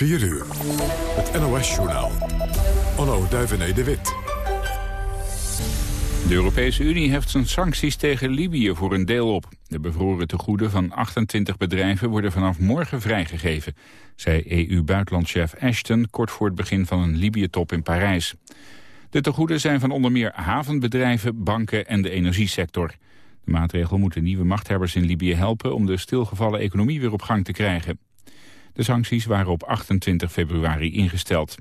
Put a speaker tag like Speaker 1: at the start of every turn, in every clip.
Speaker 1: 4 uur. Het NOS-journaal. Onno Duivené de Wit.
Speaker 2: De Europese Unie heft zijn sancties tegen Libië voor een deel op. De bevroren tegoeden van 28 bedrijven worden vanaf morgen vrijgegeven, zei EU-buitenlandchef Ashton kort voor het begin van een Libië-top in Parijs. De tegoeden zijn van onder meer havenbedrijven, banken en de energiesector. De maatregel moet de nieuwe machthebbers in Libië helpen om de stilgevallen economie weer op gang te krijgen. De sancties waren op 28 februari ingesteld.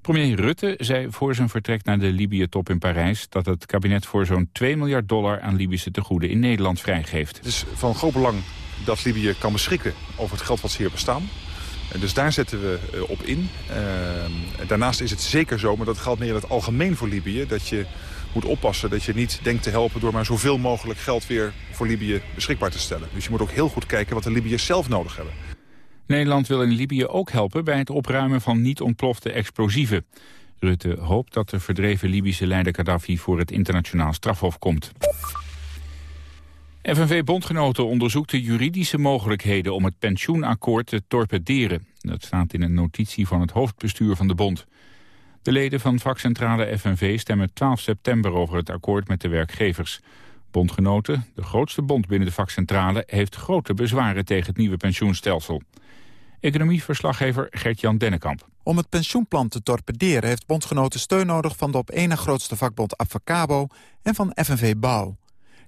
Speaker 2: Premier Rutte zei voor zijn vertrek naar de Libië-top in Parijs... dat het kabinet voor zo'n 2 miljard dollar aan Libische tegoeden in Nederland vrijgeeft.
Speaker 3: Het is van groot belang dat Libië kan beschikken over het geld wat ze hier bestaan. Dus daar zetten we eh, op in. Uh, daarnaast is het zeker zo, maar dat geldt meer in het algemeen voor Libië... dat je moet oppassen dat je niet denkt te helpen... door maar zoveel mogelijk geld weer voor Libië beschikbaar te stellen. Dus je moet ook heel goed kijken wat de Libiërs zelf nodig hebben.
Speaker 2: Nederland wil in Libië ook helpen bij het opruimen van niet ontplofte explosieven. Rutte hoopt dat de verdreven Libische leider Gaddafi voor het internationaal strafhof komt. FNV-bondgenoten onderzoekt de juridische mogelijkheden om het pensioenakkoord te torpederen. Dat staat in een notitie van het hoofdbestuur van de bond. De leden van vakcentrale FNV stemmen 12 september over het akkoord met de werkgevers. Bondgenoten, de grootste bond binnen de vakcentrale, heeft grote bezwaren tegen het nieuwe pensioenstelsel. Economieverslaggever Gert-Jan Dennekamp.
Speaker 4: Om het pensioenplan te torpederen heeft bondgenoten steun nodig van de op één na grootste vakbond Avacabo en van FNV Bouw.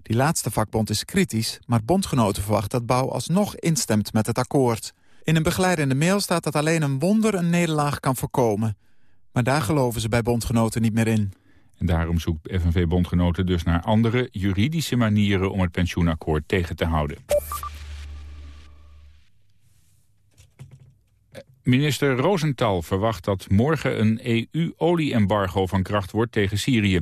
Speaker 4: Die laatste vakbond is kritisch, maar bondgenoten verwachten dat Bouw alsnog instemt met het akkoord. In een begeleidende mail staat dat alleen een wonder een nederlaag kan voorkomen. Maar daar geloven ze bij bondgenoten niet meer in.
Speaker 2: En daarom zoekt FNV-bondgenoten dus naar andere juridische manieren om het pensioenakkoord tegen te houden. Minister Rosenthal verwacht dat morgen een EU-olieembargo van kracht wordt tegen Syrië.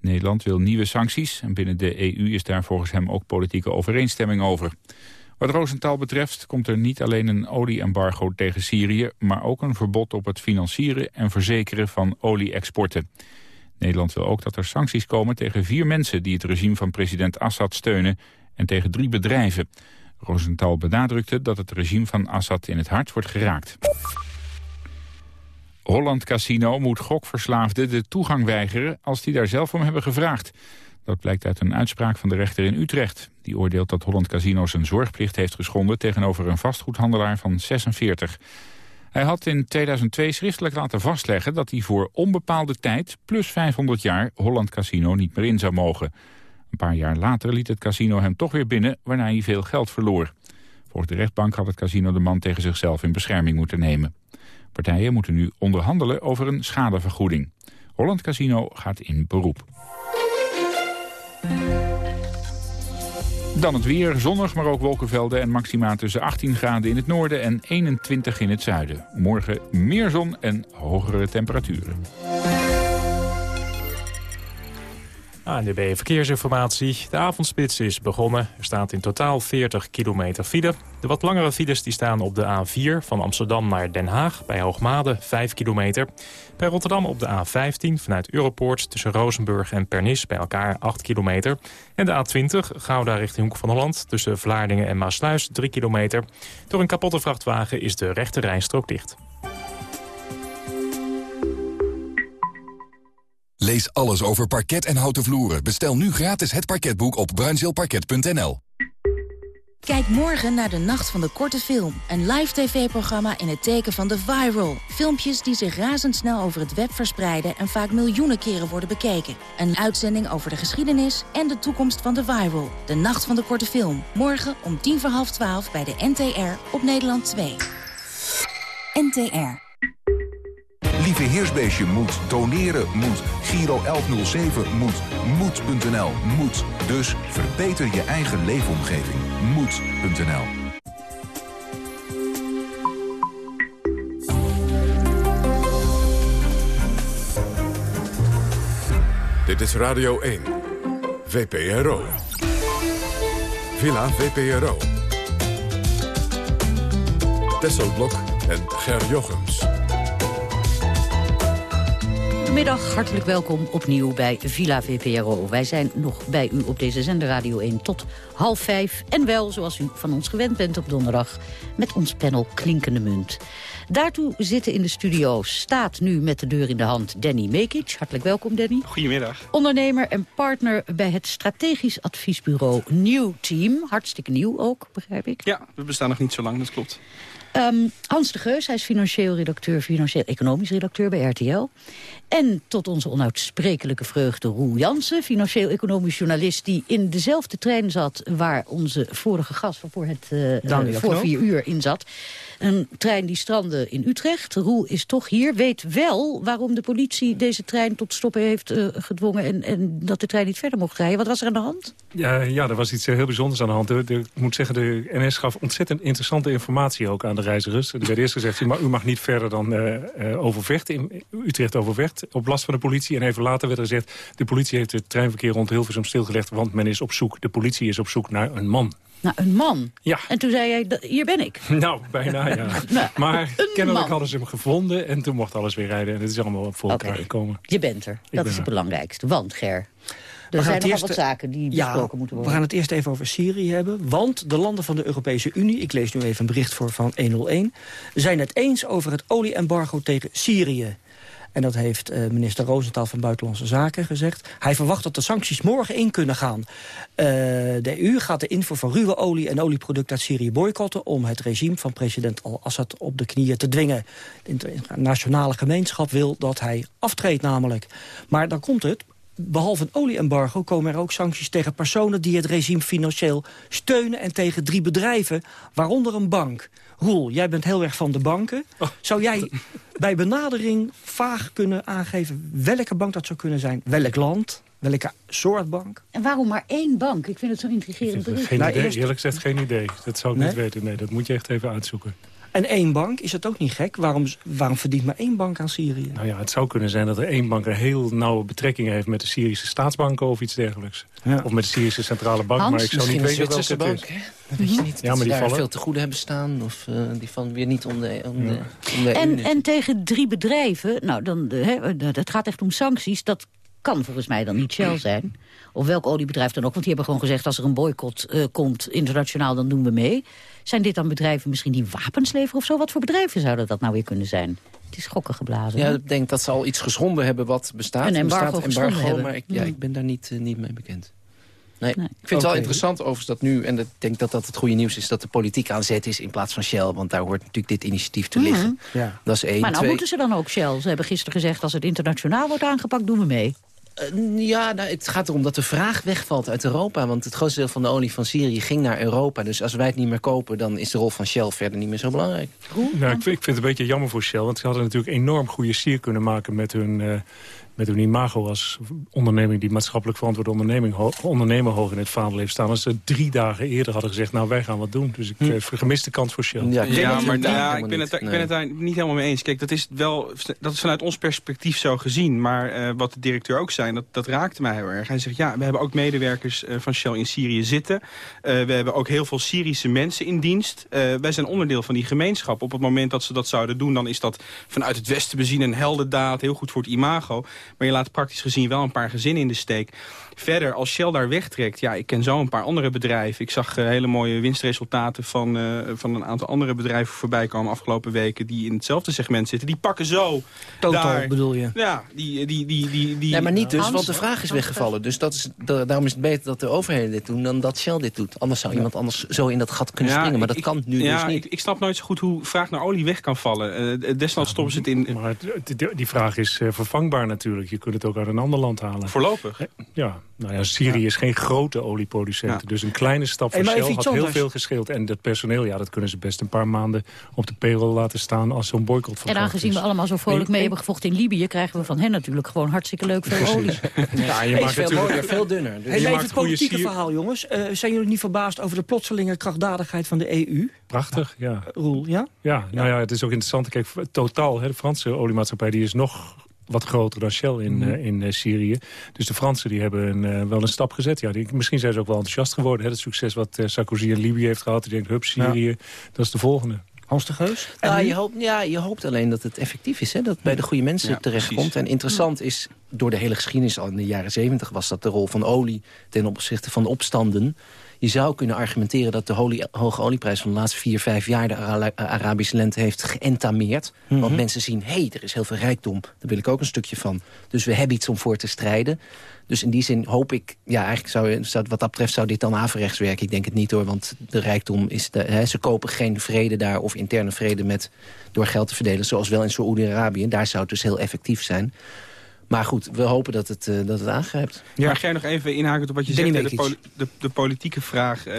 Speaker 2: Nederland wil nieuwe sancties en binnen de EU is daar volgens hem ook politieke overeenstemming over. Wat Rosenthal betreft komt er niet alleen een olieembargo tegen Syrië... maar ook een verbod op het financieren en verzekeren van olie-exporten. Nederland wil ook dat er sancties komen tegen vier mensen... die het regime van president Assad steunen en tegen drie bedrijven. Rosenthal benadrukte dat het regime van Assad in het hart wordt geraakt. Holland Casino moet gokverslaafden de toegang weigeren als die daar zelf om hebben gevraagd. Dat blijkt uit een uitspraak van de rechter in Utrecht. Die oordeelt dat Holland Casino zijn zorgplicht heeft geschonden tegenover een vastgoedhandelaar van 46. Hij had in 2002 schriftelijk laten vastleggen dat hij voor onbepaalde tijd plus 500 jaar Holland Casino niet meer in zou mogen. Een paar jaar later liet het casino hem toch weer binnen, waarna hij veel geld verloor. Volgens de rechtbank had het casino de man tegen zichzelf in bescherming moeten nemen. Partijen moeten nu onderhandelen over een schadevergoeding. Holland Casino gaat in beroep. Dan het weer, zonnig, maar ook wolkenvelden en maxima tussen 18 graden in het noorden en 21 in het zuiden. Morgen meer zon en hogere temperaturen.
Speaker 5: ANDB Verkeersinformatie. De avondspits is begonnen. Er staat in totaal 40 kilometer file. De wat langere files die staan op de A4 van Amsterdam naar Den Haag... bij Hoogmade 5 kilometer. Bij Rotterdam op de A15 vanuit Europoort tussen Rozenburg en Pernis... bij elkaar 8 kilometer. En de A20 Gouda richting Hoek van Holland... tussen Vlaardingen en Maasluis 3 kilometer. Door een kapotte vrachtwagen is de rechte rijstrook dicht.
Speaker 6: Lees alles over parket en houten vloeren. Bestel nu gratis het parketboek op bruinzeelparket.nl.
Speaker 7: Kijk morgen naar de Nacht van de Korte Film. Een live tv-programma in het teken van de viral. Filmpjes die zich razendsnel over het web verspreiden... en vaak miljoenen keren worden bekeken. Een uitzending over de geschiedenis en de toekomst van de viral. De Nacht van de Korte Film. Morgen om tien voor half twaalf bij de NTR op Nederland 2. NTR.
Speaker 8: Lieve Heersbeestje moet, doneren moet, Giro 1107 moet, moed.nl moet. Dus verbeter je eigen leefomgeving. Moed.nl
Speaker 1: Dit is Radio 1. VPRO. Villa VPRO. Tesselblok en Ger Jochems.
Speaker 9: Goedemiddag, hartelijk welkom opnieuw bij Villa VPRO. Wij zijn nog bij u op deze zender Radio 1 tot half vijf. En wel, zoals u van ons gewend bent op donderdag, met ons panel Klinkende Munt. Daartoe zitten in de studio staat nu met de deur in de hand Danny Mekic. Hartelijk welkom, Danny.
Speaker 10: Goedemiddag.
Speaker 9: Ondernemer en partner bij het strategisch adviesbureau New Team. Hartstikke nieuw ook, begrijp ik.
Speaker 10: Ja, we bestaan nog niet zo lang, dat klopt.
Speaker 9: Um, Hans de Geus, hij is financieel redacteur, financieel-economisch redacteur bij RTL. En tot onze onuitsprekelijke vreugde Roel Jansen, financieel-economisch journalist... die in dezelfde trein zat waar onze vorige gast voor, het, uh, voor vier uur in zat. Een trein die strandde in Utrecht. Roel is toch hier. Weet wel waarom de politie deze trein tot stoppen heeft uh, gedwongen... En, en dat de trein niet verder mocht rijden. Wat was er aan de hand?
Speaker 11: Ja, ja er was iets heel bijzonders aan de hand. ik moet zeggen, de NS gaf ontzettend interessante informatie ook aan de reizigers. Er werd eerst gezegd, maar u mag niet verder dan uh, Overvecht, in Utrecht Overvecht, op last van de politie. En even later werd er gezegd, de politie heeft het treinverkeer rond Hilversum stilgelegd, want men is op zoek, de politie is op zoek naar een man.
Speaker 9: Nou, een man?
Speaker 11: Ja.
Speaker 9: En toen zei jij, hier ben ik.
Speaker 11: Nou, bijna, ja. nou, maar kennelijk hadden ze hem gevonden en toen mocht alles weer rijden. En het is allemaal voor elkaar okay. gekomen.
Speaker 9: Je bent er. dat is het belangrijkste. Want, Ger, er zijn nogal wat zaken die
Speaker 12: ja,
Speaker 9: besproken moeten worden.
Speaker 12: We gaan het eerst even over Syrië hebben. Want de landen van de Europese Unie, ik lees nu even een bericht voor van 101... zijn het eens over het olieembargo tegen Syrië. En dat heeft uh, minister Rosenthal van Buitenlandse Zaken gezegd. Hij verwacht dat de sancties morgen in kunnen gaan. Uh, de EU gaat de invoer van ruwe olie en olieproducten uit Syrië boycotten... om het regime van president al-Assad op de knieën te dwingen. De internationale gemeenschap wil dat hij aftreedt namelijk. Maar dan komt het, behalve een olieembargo komen er ook sancties tegen personen... die het regime financieel steunen en tegen drie bedrijven, waaronder een bank. Roel, jij bent heel erg van de banken. Oh. Zou jij bij benadering vaag kunnen aangeven welke bank dat zou kunnen zijn? Welk land? Welke soort bank?
Speaker 9: En waarom maar één bank? Ik vind het zo intrigerend bericht.
Speaker 11: Geen nou, idee, eerlijk gezegd geen idee. Dat zou ik nee? niet weten. Nee, dat moet je echt even uitzoeken.
Speaker 12: En één bank, is dat ook niet gek? Waarom, waarom verdient maar één bank aan Syrië?
Speaker 11: Nou ja, het zou kunnen zijn dat er één bank een heel nauwe betrekking heeft... met de Syrische staatsbanken of iets dergelijks. Ja. Of met de Syrische Centrale Bank.
Speaker 9: Hans,
Speaker 11: maar ik zou niet weten welke het
Speaker 13: bank,
Speaker 11: is.
Speaker 13: Hè? Dat weet je niet.
Speaker 11: Ja, maar die vallen...
Speaker 13: veel te goede hebben staan. Of uh, die van weer niet om de, om de, om de
Speaker 9: en, en tegen drie bedrijven, nou, dan, hè, het gaat echt om sancties... dat kan volgens mij dan niet Shell zijn. Of welk oliebedrijf dan ook. Want die hebben gewoon gezegd... als er een boycott uh, komt internationaal, dan doen we mee. Zijn dit dan bedrijven misschien die wapens leveren of zo? Wat voor bedrijven zouden dat nou weer kunnen zijn? Het is schokken geblazen.
Speaker 13: Ja, ik denk dat ze al iets geschonden hebben wat bestaat.
Speaker 9: Een embargo,
Speaker 13: bestaat embargo maar ik, ja, ik ben daar niet, uh, niet mee bekend. Nee. nee. Ik vind het wel interessant overigens dat nu... en ik denk dat dat het goede nieuws is... dat de politiek aan zet is in plaats van Shell. Want daar hoort natuurlijk dit initiatief te liggen. Mm -hmm. ja. Dat is één.
Speaker 9: Maar nou
Speaker 13: Twee...
Speaker 9: moeten ze dan ook Shell. Ze hebben gisteren gezegd... als het internationaal wordt aangepakt, doen we mee.
Speaker 13: Uh, ja, nou, het gaat erom dat de vraag wegvalt uit Europa. Want het grootste deel van de olie van Syrië ging naar Europa. Dus als wij het niet meer kopen, dan is de rol van Shell verder niet meer zo belangrijk.
Speaker 11: Nou, ik, vind, ik vind het een beetje jammer voor Shell. Want ze hadden natuurlijk enorm goede sier kunnen maken met hun... Uh, met hun imago als onderneming die maatschappelijk verantwoorde onderneming, ho ondernemer hoog in het vaandel heeft staan. Als ze drie dagen eerder hadden gezegd, nou wij gaan wat doen. Dus ik hm. uh, vergemis de kans voor Shell.
Speaker 10: Ja, ja maar ja, ik, ben het, ik ben het daar niet helemaal mee eens. Kijk, dat is wel dat is vanuit ons perspectief zo gezien. Maar uh, wat de directeur ook zei, dat, dat raakte mij heel erg. Hij zegt, ja, we hebben ook medewerkers uh, van Shell in Syrië zitten. we hebben ook heel veel Syrische mensen in dienst. wij zijn onderdeel van die gemeenschap. Op het moment dat ze dat zouden doen, dan is dat vanuit het Westen bezien een heldendaad. Heel goed voor het imago. Maar je laat praktisch gezien wel een paar gezinnen in de steek. Verder, als Shell daar wegtrekt, ja, ik ken zo een paar andere bedrijven. Ik zag uh, hele mooie winstresultaten van, uh, van een aantal andere bedrijven voorbij komen afgelopen weken... die in hetzelfde segment zitten. Die pakken zo
Speaker 12: Total
Speaker 10: daar,
Speaker 12: bedoel je?
Speaker 10: Ja, die... die, die, die, die
Speaker 13: nee, maar niet dus, want de vraag is weggevallen. Dus dat is, daarom is het beter dat de overheden dit doen dan dat Shell dit doet. Anders zou iemand anders zo in dat gat kunnen
Speaker 10: ja,
Speaker 13: springen. Maar
Speaker 10: ik,
Speaker 13: dat kan nu
Speaker 10: ja,
Speaker 13: dus niet.
Speaker 10: Ik, ik snap nooit zo goed hoe vraag naar olie weg kan vallen. Uh, desnoods stoppen ze het in...
Speaker 11: Maar die vraag is vervangbaar natuurlijk. Je kunt het ook uit een ander land halen.
Speaker 10: Voorlopig?
Speaker 11: Ja, nou ja, Syrië is geen grote olieproducent. Dus een kleine stap voor
Speaker 12: hey,
Speaker 11: Shell had heel veel gescheeld. En dat personeel, ja, dat kunnen ze best een paar maanden op de payroll laten staan als zo'n boycott van
Speaker 9: En aangezien we allemaal zo vrolijk mee hebben gevochten in Libië... krijgen we van hen natuurlijk gewoon hartstikke leuk veel olie.
Speaker 13: ja, je maakt veel mooier, veel dunner.
Speaker 12: Dus hey, even het politieke sier... verhaal, jongens. Uh, zijn jullie niet verbaasd over de plotselinge krachtdadigheid van de EU?
Speaker 11: Prachtig, ja.
Speaker 12: Roel, ja?
Speaker 11: Ja, nou ja, het is ook interessant. Kijk, totaal, hè, de Franse oliemaatschappij die is nog wat groter dan Shell in, uh, in uh, Syrië. Dus de Fransen die hebben een, uh, wel een stap gezet. Ja, die, misschien zijn ze ook wel enthousiast geworden. Hè, het succes wat Sarkozy in Libië heeft gehad. Die denkt, hup, Syrië, ja. dat is de volgende.
Speaker 12: Hans de Geus?
Speaker 13: Nou, je, hoopt, ja, je hoopt alleen dat het effectief is. Hè? Dat het bij de goede mensen ja, terechtkomt. En interessant is, door de hele geschiedenis al in de jaren zeventig... was dat de rol van olie ten opzichte van de opstanden. Je zou kunnen argumenteren dat de hoge olieprijs van de laatste vier, vijf jaar... de Arabische lente heeft geëntameerd. Want mhm. mensen zien, hé, hey, er is heel veel rijkdom. Daar wil ik ook een stukje van. Dus we hebben iets om voor te strijden. Dus in die zin hoop ik, ja, eigenlijk zou, zou, wat dat betreft zou dit dan averechts werken. Ik denk het niet hoor, want de rijkdom is, de, hè, ze kopen geen vrede daar of interne vrede met door geld te verdelen. Zoals wel in Saoedi-Arabië. Daar zou het dus heel effectief zijn. Maar goed, we hopen dat het, uh, dat het aangrijpt.
Speaker 10: Ja. Mag jij nog even inhaken op wat je zegt, de, de, de, politieke vraag uh,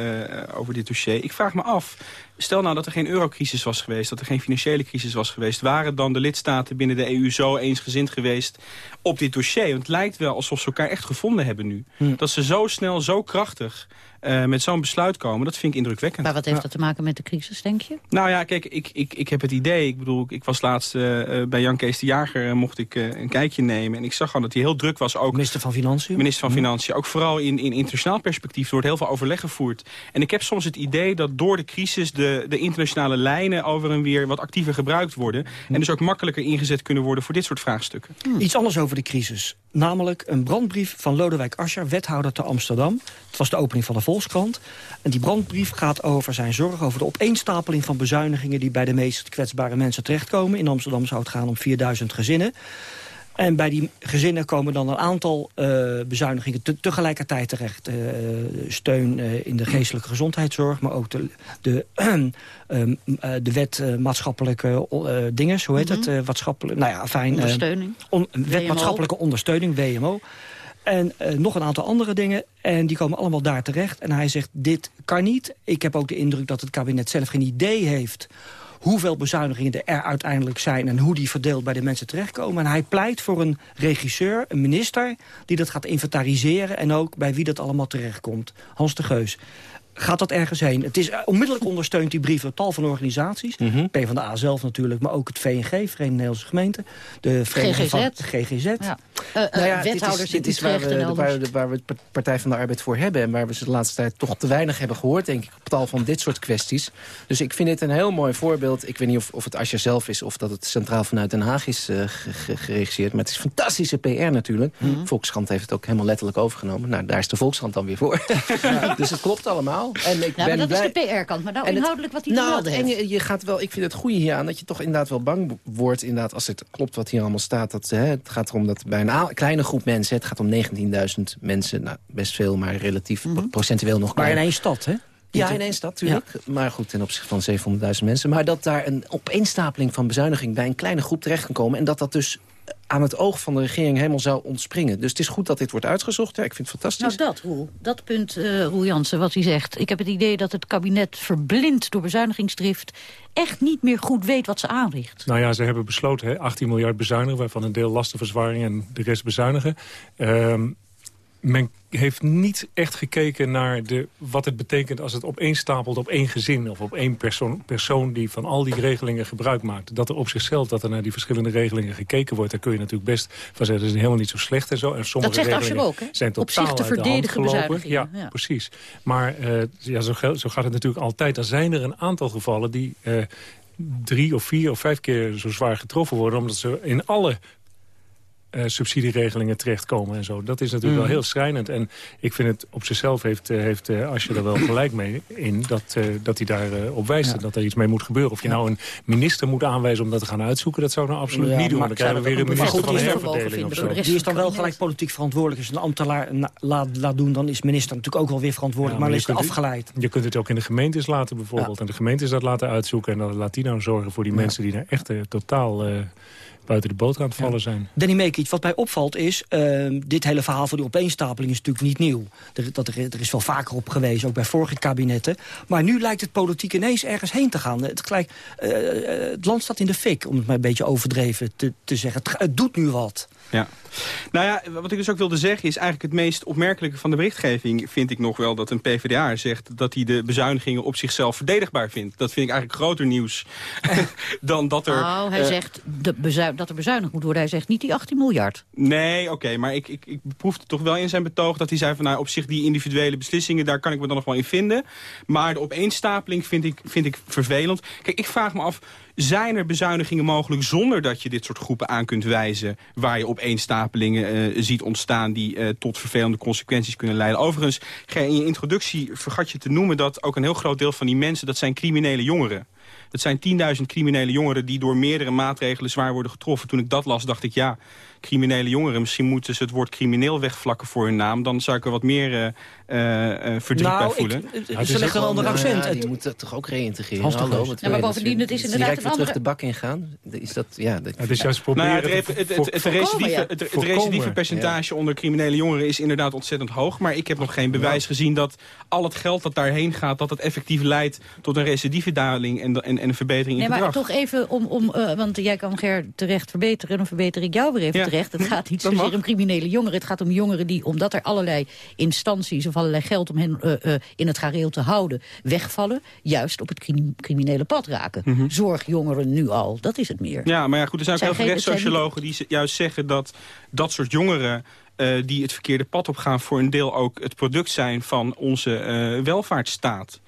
Speaker 10: over dit dossier. Ik vraag me af, stel nou dat er geen eurocrisis was geweest... dat er geen financiële crisis was geweest... waren dan de lidstaten binnen de EU zo eensgezind geweest op dit dossier? Want het lijkt wel alsof ze elkaar echt gevonden hebben nu. Hm. Dat ze zo snel, zo krachtig uh, met zo'n besluit komen. Dat vind ik indrukwekkend.
Speaker 9: Maar wat heeft dat te maken met de crisis, denk je?
Speaker 10: Nou ja, kijk, ik, ik, ik heb het idee. Ik bedoel, ik was laatst uh, bij Jan Kees de Jager... mocht ik een kijkje nemen. En ik zag gewoon dat hij heel druk was. Ook
Speaker 12: minister van Financiën?
Speaker 10: Minister van hm. Financiën. Ook vooral in, in internationaal perspectief. Er wordt heel veel overleg gevoerd. En ik heb soms het idee dat door de crisis... de de, internationale lijnen over en weer wat actiever gebruikt worden. En dus ook makkelijker ingezet kunnen worden voor dit soort vraagstukken.
Speaker 12: Hmm. Iets anders over de crisis. Namelijk een brandbrief van Lodewijk Asscher, wethouder te Amsterdam. Het was de opening van de Volkskrant. En die brandbrief gaat over zijn zorg over de opeenstapeling van bezuinigingen... die bij de meest kwetsbare mensen terechtkomen. In Amsterdam zou het gaan om 4000 gezinnen. En bij die gezinnen komen dan een aantal uh, bezuinigingen te, tegelijkertijd terecht. Uh, steun uh, in de geestelijke gezondheidszorg, maar ook de, de, um, de wet maatschappelijke dingen, hoe heet mm -hmm. het? maatschappelijk, nou ja, fijn.
Speaker 9: Ondersteuning.
Speaker 12: On, wet maatschappelijke ondersteuning, WMO. En nog een aantal andere dingen. En die komen allemaal daar terecht. En hij zegt, dit kan niet. Ik heb ook de indruk dat het kabinet zelf geen idee heeft hoeveel bezuinigingen er uiteindelijk zijn... en hoe die verdeeld bij de mensen terechtkomen. En hij pleit voor een regisseur, een minister... die dat gaat inventariseren en ook bij wie dat allemaal terechtkomt. Hans de Geus gaat dat ergens heen. Het is eh, onmiddellijk ondersteunt die door tal van organisaties. Mm -hmm. PvdA zelf natuurlijk, maar ook het VNG, Verenigde Nederlandse Gemeenten. De
Speaker 9: GGZ.
Speaker 12: Van, de GGZ. Ja.
Speaker 9: Uh, uh, nou ja, wethouders
Speaker 13: dit is, dit is waar, we, waar, waar, we het Partij van de Arbeid voor hebben... en waar we ze de laatste tijd toch te weinig hebben gehoord... denk ik, op tal van dit soort kwesties. Dus ik vind dit een heel mooi voorbeeld. Ik weet niet of, of het Asja zelf is of dat het centraal vanuit Den Haag is uh, geregisseerd. Maar het is fantastische PR natuurlijk. Mm -hmm. Volkskrant heeft het ook helemaal letterlijk overgenomen. Nou, daar is de Volkskrant dan weer voor. Ja. dus het klopt allemaal.
Speaker 9: En ik ja, ben dat is de PR-kant. Maar nou inhoudelijk wat hij nou,
Speaker 13: en je, je, gaat wel, Ik vind het goede hier aan dat je toch inderdaad wel bang wordt... inderdaad als het klopt wat hier allemaal staat. Dat, hè, het gaat erom dat bij een kleine groep mensen... het gaat om 19.000 mensen, nou, best veel, maar relatief mm -hmm. procentueel nog
Speaker 12: klein. Maar in één stad, hè?
Speaker 13: Ja, in één stad natuurlijk. Ja. Maar goed, ten opzichte van 700.000 mensen. Maar dat daar een opeenstapeling van bezuiniging... bij een kleine groep terecht kan komen... en dat dat dus aan het oog van de regering helemaal zou ontspringen. Dus het is goed dat dit wordt uitgezocht. Ja, ik vind het fantastisch.
Speaker 9: Nou, dat, Roel. Dat punt, uh, Roel Jansen, wat hij zegt. Ik heb het idee dat het kabinet verblind door bezuinigingsdrift... echt niet meer goed weet wat ze aanricht.
Speaker 11: Nou ja, ze hebben besloten hè, 18 miljard bezuinigen... waarvan een deel lastenverzwaring en de rest bezuinigen. Um, men heeft niet echt gekeken naar de, wat het betekent als het opeenstapelt op één gezin of op één persoon, persoon die van al die regelingen gebruik maakt. Dat er op zichzelf, dat er naar die verschillende regelingen gekeken wordt, daar kun je natuurlijk best van zeggen, dat is helemaal niet zo slecht en zo. En sommige
Speaker 9: dat zegt
Speaker 11: regelingen
Speaker 9: ook, hè?
Speaker 11: zijn totaal
Speaker 9: op zich te verdedigen bezuinigingen.
Speaker 11: Ja, ja, precies. Maar uh, ja, zo, zo, gaat het natuurlijk altijd. Er zijn er een aantal gevallen die uh, drie of vier of vijf keer zo zwaar getroffen worden... omdat ze in alle uh, subsidieregelingen terechtkomen en zo. Dat is natuurlijk wel mm. heel schrijnend. En ik vind het op zichzelf heeft, uh, heeft uh, Asje er wel gelijk mee in... dat, dat hij daar op wijst en dat er iets mee moet gebeuren. Of je nou een minister moet aanwijzen om dat te gaan uitzoeken... dat zou nou absoluut niet doen. Dan krijgen we weer een minister van herverdeling of zo.
Speaker 12: Die is dan wel gelijk politiek verantwoordelijk. Als een ambtenaar laat, laat doen, dan is minister natuurlijk ook wel weer verantwoordelijk. maar, maar is afgeleid.
Speaker 11: Je kunt het ook in de gemeentes laten bijvoorbeeld. En de gemeentes dat laten uitzoeken. En dan laat die nou zorgen voor die mensen die daar echt totaal buiten de boot aan het vallen zijn.
Speaker 12: Danny Mekic, wat mij opvalt is... Uh, dit hele verhaal van die opeenstapeling is natuurlijk niet nieuw. Er, dat er, er, is wel vaker op gewezen, ook bij vorige kabinetten. Maar nu lijkt het politiek ineens ergens heen te gaan. Het, gelijk, uh, het land staat in de fik, om het maar een beetje overdreven te, te zeggen. Het, het doet nu wat.
Speaker 10: Ja. Nou ja, wat ik dus ook wilde zeggen is eigenlijk het meest opmerkelijke van de berichtgeving vind ik nog wel dat een PvdA zegt dat hij de bezuinigingen op zichzelf verdedigbaar vindt. Dat vind ik eigenlijk groter nieuws dan dat er...
Speaker 9: Nou, hij uh, zegt de dat er bezuinigd moet worden. Hij zegt niet die 18 miljard miljard.
Speaker 10: Nee, oké, maar ik, ik, ik proefde toch wel in zijn betoog... dat hij zei van nou, op zich die individuele beslissingen... daar kan ik me dan nog wel in vinden. Maar de opeenstapeling vind ik, vind ik vervelend. Kijk, ik vraag me af, zijn er bezuinigingen mogelijk zonder dat je dit soort groepen aan kunt wijzen... waar je opeenstapelingen uh, ziet ontstaan die uh, tot vervelende consequenties kunnen leiden? Overigens, in je introductie vergat je te noemen dat ook een heel groot deel van die mensen... dat zijn criminele jongeren. Dat zijn 10.000 criminele jongeren die door meerdere maatregelen zwaar worden getroffen. Toen ik dat las, dacht ik, ja, criminele jongeren. Misschien moeten ze het woord crimineel wegvlakken voor hun naam. Dan zou ik er wat meer uh, verdriet
Speaker 12: nou,
Speaker 10: bij voelen.
Speaker 12: Ik, ze leggen een ander accent.
Speaker 13: Ja, die moeten toch ook reïntegreren? Hallo,
Speaker 9: ja, maar bovendien, het is inderdaad
Speaker 13: direct weer terug de bak ingaan. Is dat, ja, dat,
Speaker 11: het is juist proberen
Speaker 10: nou, het, het, het, het, recidieve, het, het recidieve percentage onder criminele jongeren is inderdaad ontzettend hoog. Maar ik heb nog geen bewijs gezien dat al het geld dat daarheen gaat... dat het effectief leidt tot een recidieve daling en, en, en een verbetering in
Speaker 9: nee,
Speaker 10: gedrag.
Speaker 9: Maar toch even, om, om, want jij kan Ger terecht verbeteren... dan verbeter ik jou weer even terecht. Het gaat niet zozeer om criminele jongeren. Het gaat om jongeren die, omdat er allerlei instanties... of allerlei geld om hen uh, uh, in het gareel te houden, wegvallen... juist op het criminele pad raken. Mm -hmm. Zorgjongeren nu al, dat is het meer.
Speaker 10: Ja, maar ja, goed, er zijn ook heel veel rechtssociologen die juist zeggen... dat dat soort jongeren uh, die het verkeerde pad op gaan... voor een deel ook het product zijn van onze uh, welvaartsstaat.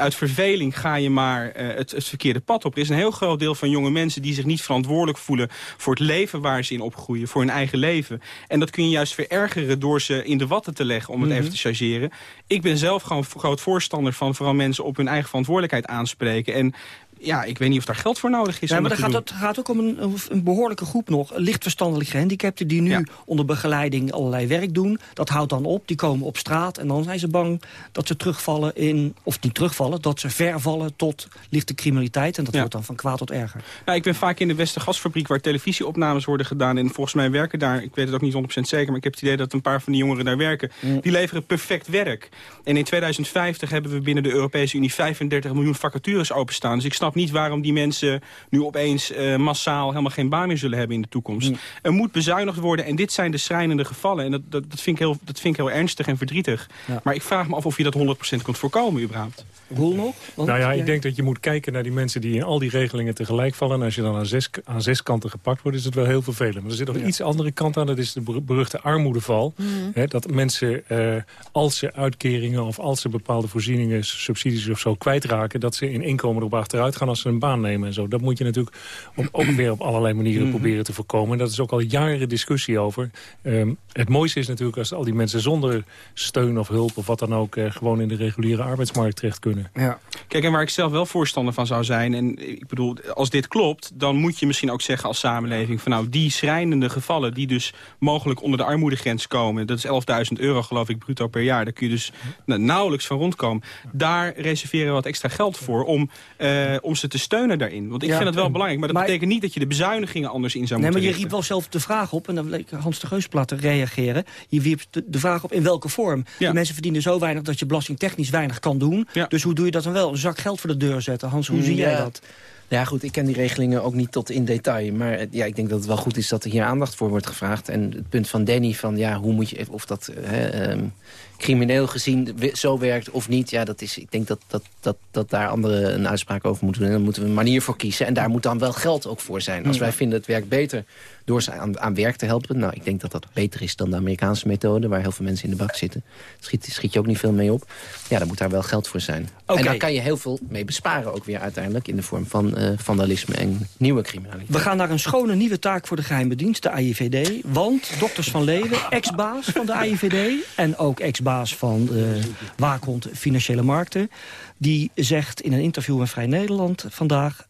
Speaker 10: Uit verveling ga je maar uh, het, het, verkeerde pad op. Er is een heel groot deel van jonge mensen die zich niet verantwoordelijk voelen... voor het leven waar ze in opgroeien, voor hun eigen leven. En dat kun je juist verergeren door ze in de watten te leggen... om het mm -hmm. even te chargeren. Ik ben zelf gewoon groot voorstander van vooral mensen op hun eigen verantwoordelijkheid aanspreken. En ja, ik weet niet of daar geld voor nodig is.
Speaker 12: Ja, maar er gaat, het gaat ook om een, een, behoorlijke groep nog. Licht verstandelijk gehandicapten die nu ja. onder begeleiding allerlei werk doen. Dat houdt dan op, die komen op straat en dan zijn ze bang dat ze terugvallen in... of niet terugvallen, dat ze vervallen tot lichte criminaliteit. En dat ja. wordt dan van kwaad tot erger.
Speaker 10: Nou, ik ben vaak in de Westergasfabriek waar televisieopnames worden gedaan. En volgens mij werken daar, ik weet het ook niet 100% zeker... maar ik heb het idee dat een paar van die jongeren daar werken. Mm. Die leveren perfect werk. En in 2050 hebben we binnen de Europese Unie 35 miljoen vacatures openstaan. Dus ik snap niet waarom die mensen nu opeens uh, massaal helemaal geen baan meer zullen hebben in de toekomst. Mm. Er moet bezuinigd worden en dit zijn de schrijnende gevallen. En dat, dat, dat, vind, ik heel, dat vind ik heel ernstig en verdrietig. Ja. Maar ik vraag me af of je dat 100% kunt voorkomen überhaupt.
Speaker 12: Roel nog?
Speaker 11: Want, nou ja, ik denk dat je moet kijken naar die mensen die in al die regelingen tegelijk vallen. En als je dan aan zes, aan zes kanten gepakt wordt, is het wel heel vervelend. Maar er zit nog ja. iets andere kant aan, dat is de beruchte armoedeval.
Speaker 9: Mm.
Speaker 11: He, dat mensen, uh, als ze uitkeringen of als ze bepaalde voorzieningen, subsidies of zo kwijtraken, dat ze in inkomen erop achteruit gaan als ze een baan nemen en zo. Dat moet je natuurlijk op, ook weer op allerlei manieren mm. proberen te voorkomen. Dat is ook al jaren discussie over. Um, het mooiste is natuurlijk als al die mensen zonder steun of hulp of wat dan ook, uh, gewoon in de reguliere arbeidsmarkt terecht kunnen.
Speaker 10: Ja. Kijk, en waar ik zelf wel voorstander van zou zijn... en ik bedoel, als dit klopt, dan moet je misschien ook zeggen als samenleving... van nou, die schrijnende gevallen die dus mogelijk onder de armoedegrens komen... dat is 11.000 euro geloof ik bruto per jaar... daar kun je dus nou, nauwelijks van rondkomen. Daar reserveren we wat extra geld voor om, uh, om ze te steunen daarin. Want ik ja, vind dat wel en, belangrijk, maar dat maar, betekent niet... dat je de bezuinigingen anders in zou
Speaker 12: nee,
Speaker 10: moeten
Speaker 12: maar je riep wel zelf de vraag op, en dan bleek Hans de te reageren... je wierp de, de vraag op in welke vorm. Ja. Die mensen verdienen zo weinig dat je belastingtechnisch weinig kan doen...
Speaker 10: Ja.
Speaker 12: Dus hoe doe je dat dan wel? Een zak geld voor de deur zetten. Hans, hoe zie
Speaker 13: ja.
Speaker 12: jij dat?
Speaker 13: Ja goed, ik ken die regelingen ook niet tot in detail. Maar ja, ik denk dat het wel goed is dat er hier aandacht voor wordt gevraagd. En het punt van Danny van ja, hoe moet je... of dat hè, um, crimineel gezien zo werkt of niet... ja, dat is, ik denk dat, dat, dat, dat daar anderen een uitspraak over moeten doen. En daar moeten we een manier voor kiezen. En daar moet dan wel geld ook voor zijn. Als wij vinden het werkt beter door ze aan, aan werk te helpen... nou, ik denk dat dat beter is dan de Amerikaanse methode... waar heel veel mensen in de bak zitten. Schiet, schiet je ook niet veel mee op. Ja, dan moet daar wel geld voor zijn.
Speaker 12: Okay.
Speaker 13: En daar kan je heel veel mee besparen ook weer uiteindelijk... in de vorm van uh, vandalisme en nieuwe criminaliteit.
Speaker 12: We gaan naar een schone nieuwe taak voor de geheime dienst, de AIVD. Want Dokters van Leeuwen, ex-baas van de AIVD... en ook ex-baas van de waakhond Financiële Markten... die zegt in een interview met Vrij Nederland vandaag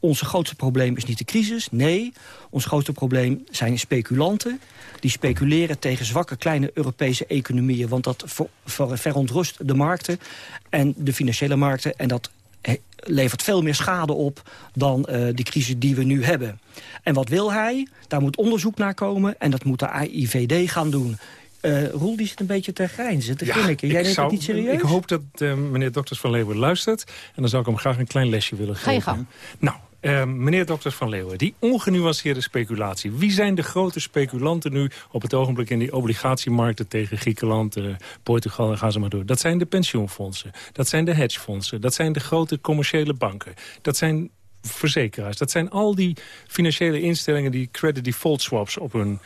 Speaker 12: onze grootste probleem is niet de crisis. Nee, ons grootste probleem zijn speculanten. Die speculeren tegen zwakke kleine Europese economieën. Want dat ver, ver, verontrust de markten en de financiële markten. En dat levert veel meer schade op dan uh, de crisis die we nu hebben. En wat wil hij? Daar moet onderzoek naar komen en dat moet de AIVD gaan doen. Uh, Roel die zit een beetje te grijnzen, te grinniken. Jij neemt het niet serieus?
Speaker 11: Ik hoop dat uh, meneer Dokters van Leeuwen luistert. En dan zou ik hem graag een klein lesje willen geven.
Speaker 9: Ga je gang.
Speaker 11: Nou, uh, meneer Dokters van Leeuwen, die ongenuanceerde speculatie. Wie zijn de grote speculanten nu op het ogenblik in die obligatiemarkten tegen Griekenland, uh, Portugal en gaan ze maar door. Dat zijn de pensioenfondsen, dat zijn de hedgefondsen, dat zijn de grote commerciële banken. Dat zijn verzekeraars. Dat zijn al die financiële instellingen die credit default swaps op hun uh,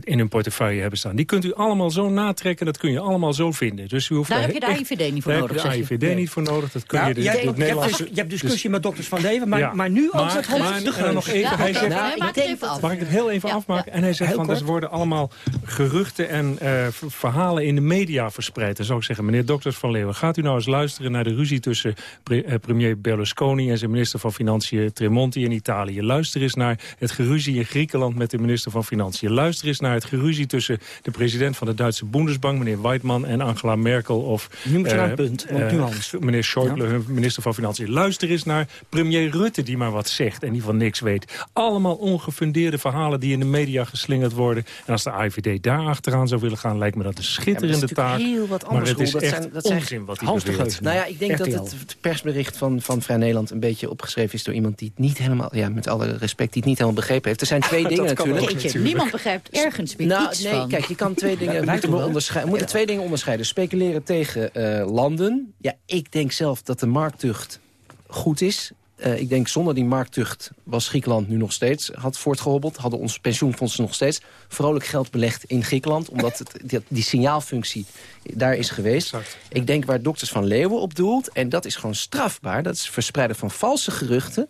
Speaker 11: in hun portefeuille hebben staan. Die kunt u allemaal zo natrekken, dat kun je allemaal zo vinden. Dus u hoeft
Speaker 9: daar, heb je de AIVD niet voor nodig.
Speaker 11: Daar heb je de AIVD niet voor nodig. Dat kun
Speaker 12: nou,
Speaker 11: je, de,
Speaker 12: jij, je, hebt, je hebt discussie met dokters van leven, maar, ja. maar nu ook met
Speaker 11: maar, de Geus. nog even, ja, hij zegt, nou, mag, ik mag ik het heel even afmaken? En hij zegt van, er worden allemaal geruchten en uh, verhalen in de media verspreid. Dan zou ik zeggen, meneer dokters van Leeuwen, gaat u nou eens luisteren naar de ruzie tussen pre, uh, premier Berlusconi en zijn minister van Financiën Tremonti in Italië. Luister eens naar het geruzie in Griekenland met de minister van Financiën. Luister eens naar het geruzie tussen de president van de Duitse Bundesbank... meneer Weidmann en Angela Merkel of
Speaker 12: uh, punt, uh,
Speaker 11: meneer Schäuble, minister van Financiën. Luister eens naar premier Rutte die maar wat zegt en die van niks weet. Allemaal ongefundeerde verhalen die in de media geslingerd worden. En als de AIVD daar achteraan zou willen gaan... lijkt me dat een schitterende
Speaker 13: ja,
Speaker 11: taak.
Speaker 13: Heel wat anders, maar het is dat echt zijn, dat zijn onzin wat hij beweert. Nou ja, ik denk RTL. dat het persbericht van, van Vrij Nederland... een beetje opgeschreven is door iemand die het niet helemaal... ja, met alle respect, die het niet helemaal begrepen heeft. Er zijn twee dingen natuurlijk.
Speaker 9: Niemand begrijpt ergens
Speaker 13: nou,
Speaker 9: iets
Speaker 13: nee,
Speaker 9: van.
Speaker 13: Kijk, je kan twee dingen, moeten we onderscheiden. moeten twee dingen onderscheiden. Speculeren tegen uh, landen. Ja, ik denk zelf dat de markttucht goed is. Uh, ik denk zonder die markttucht was Griekenland nu nog steeds had voortgehobbeld. Hadden onze pensioenfondsen nog steeds vrolijk geld belegd in Griekenland. Omdat het, die, die signaalfunctie daar is geweest. Exact. Ik denk waar dokters van Leeuwen op doelt. En dat is gewoon strafbaar. Dat is verspreiden van valse geruchten.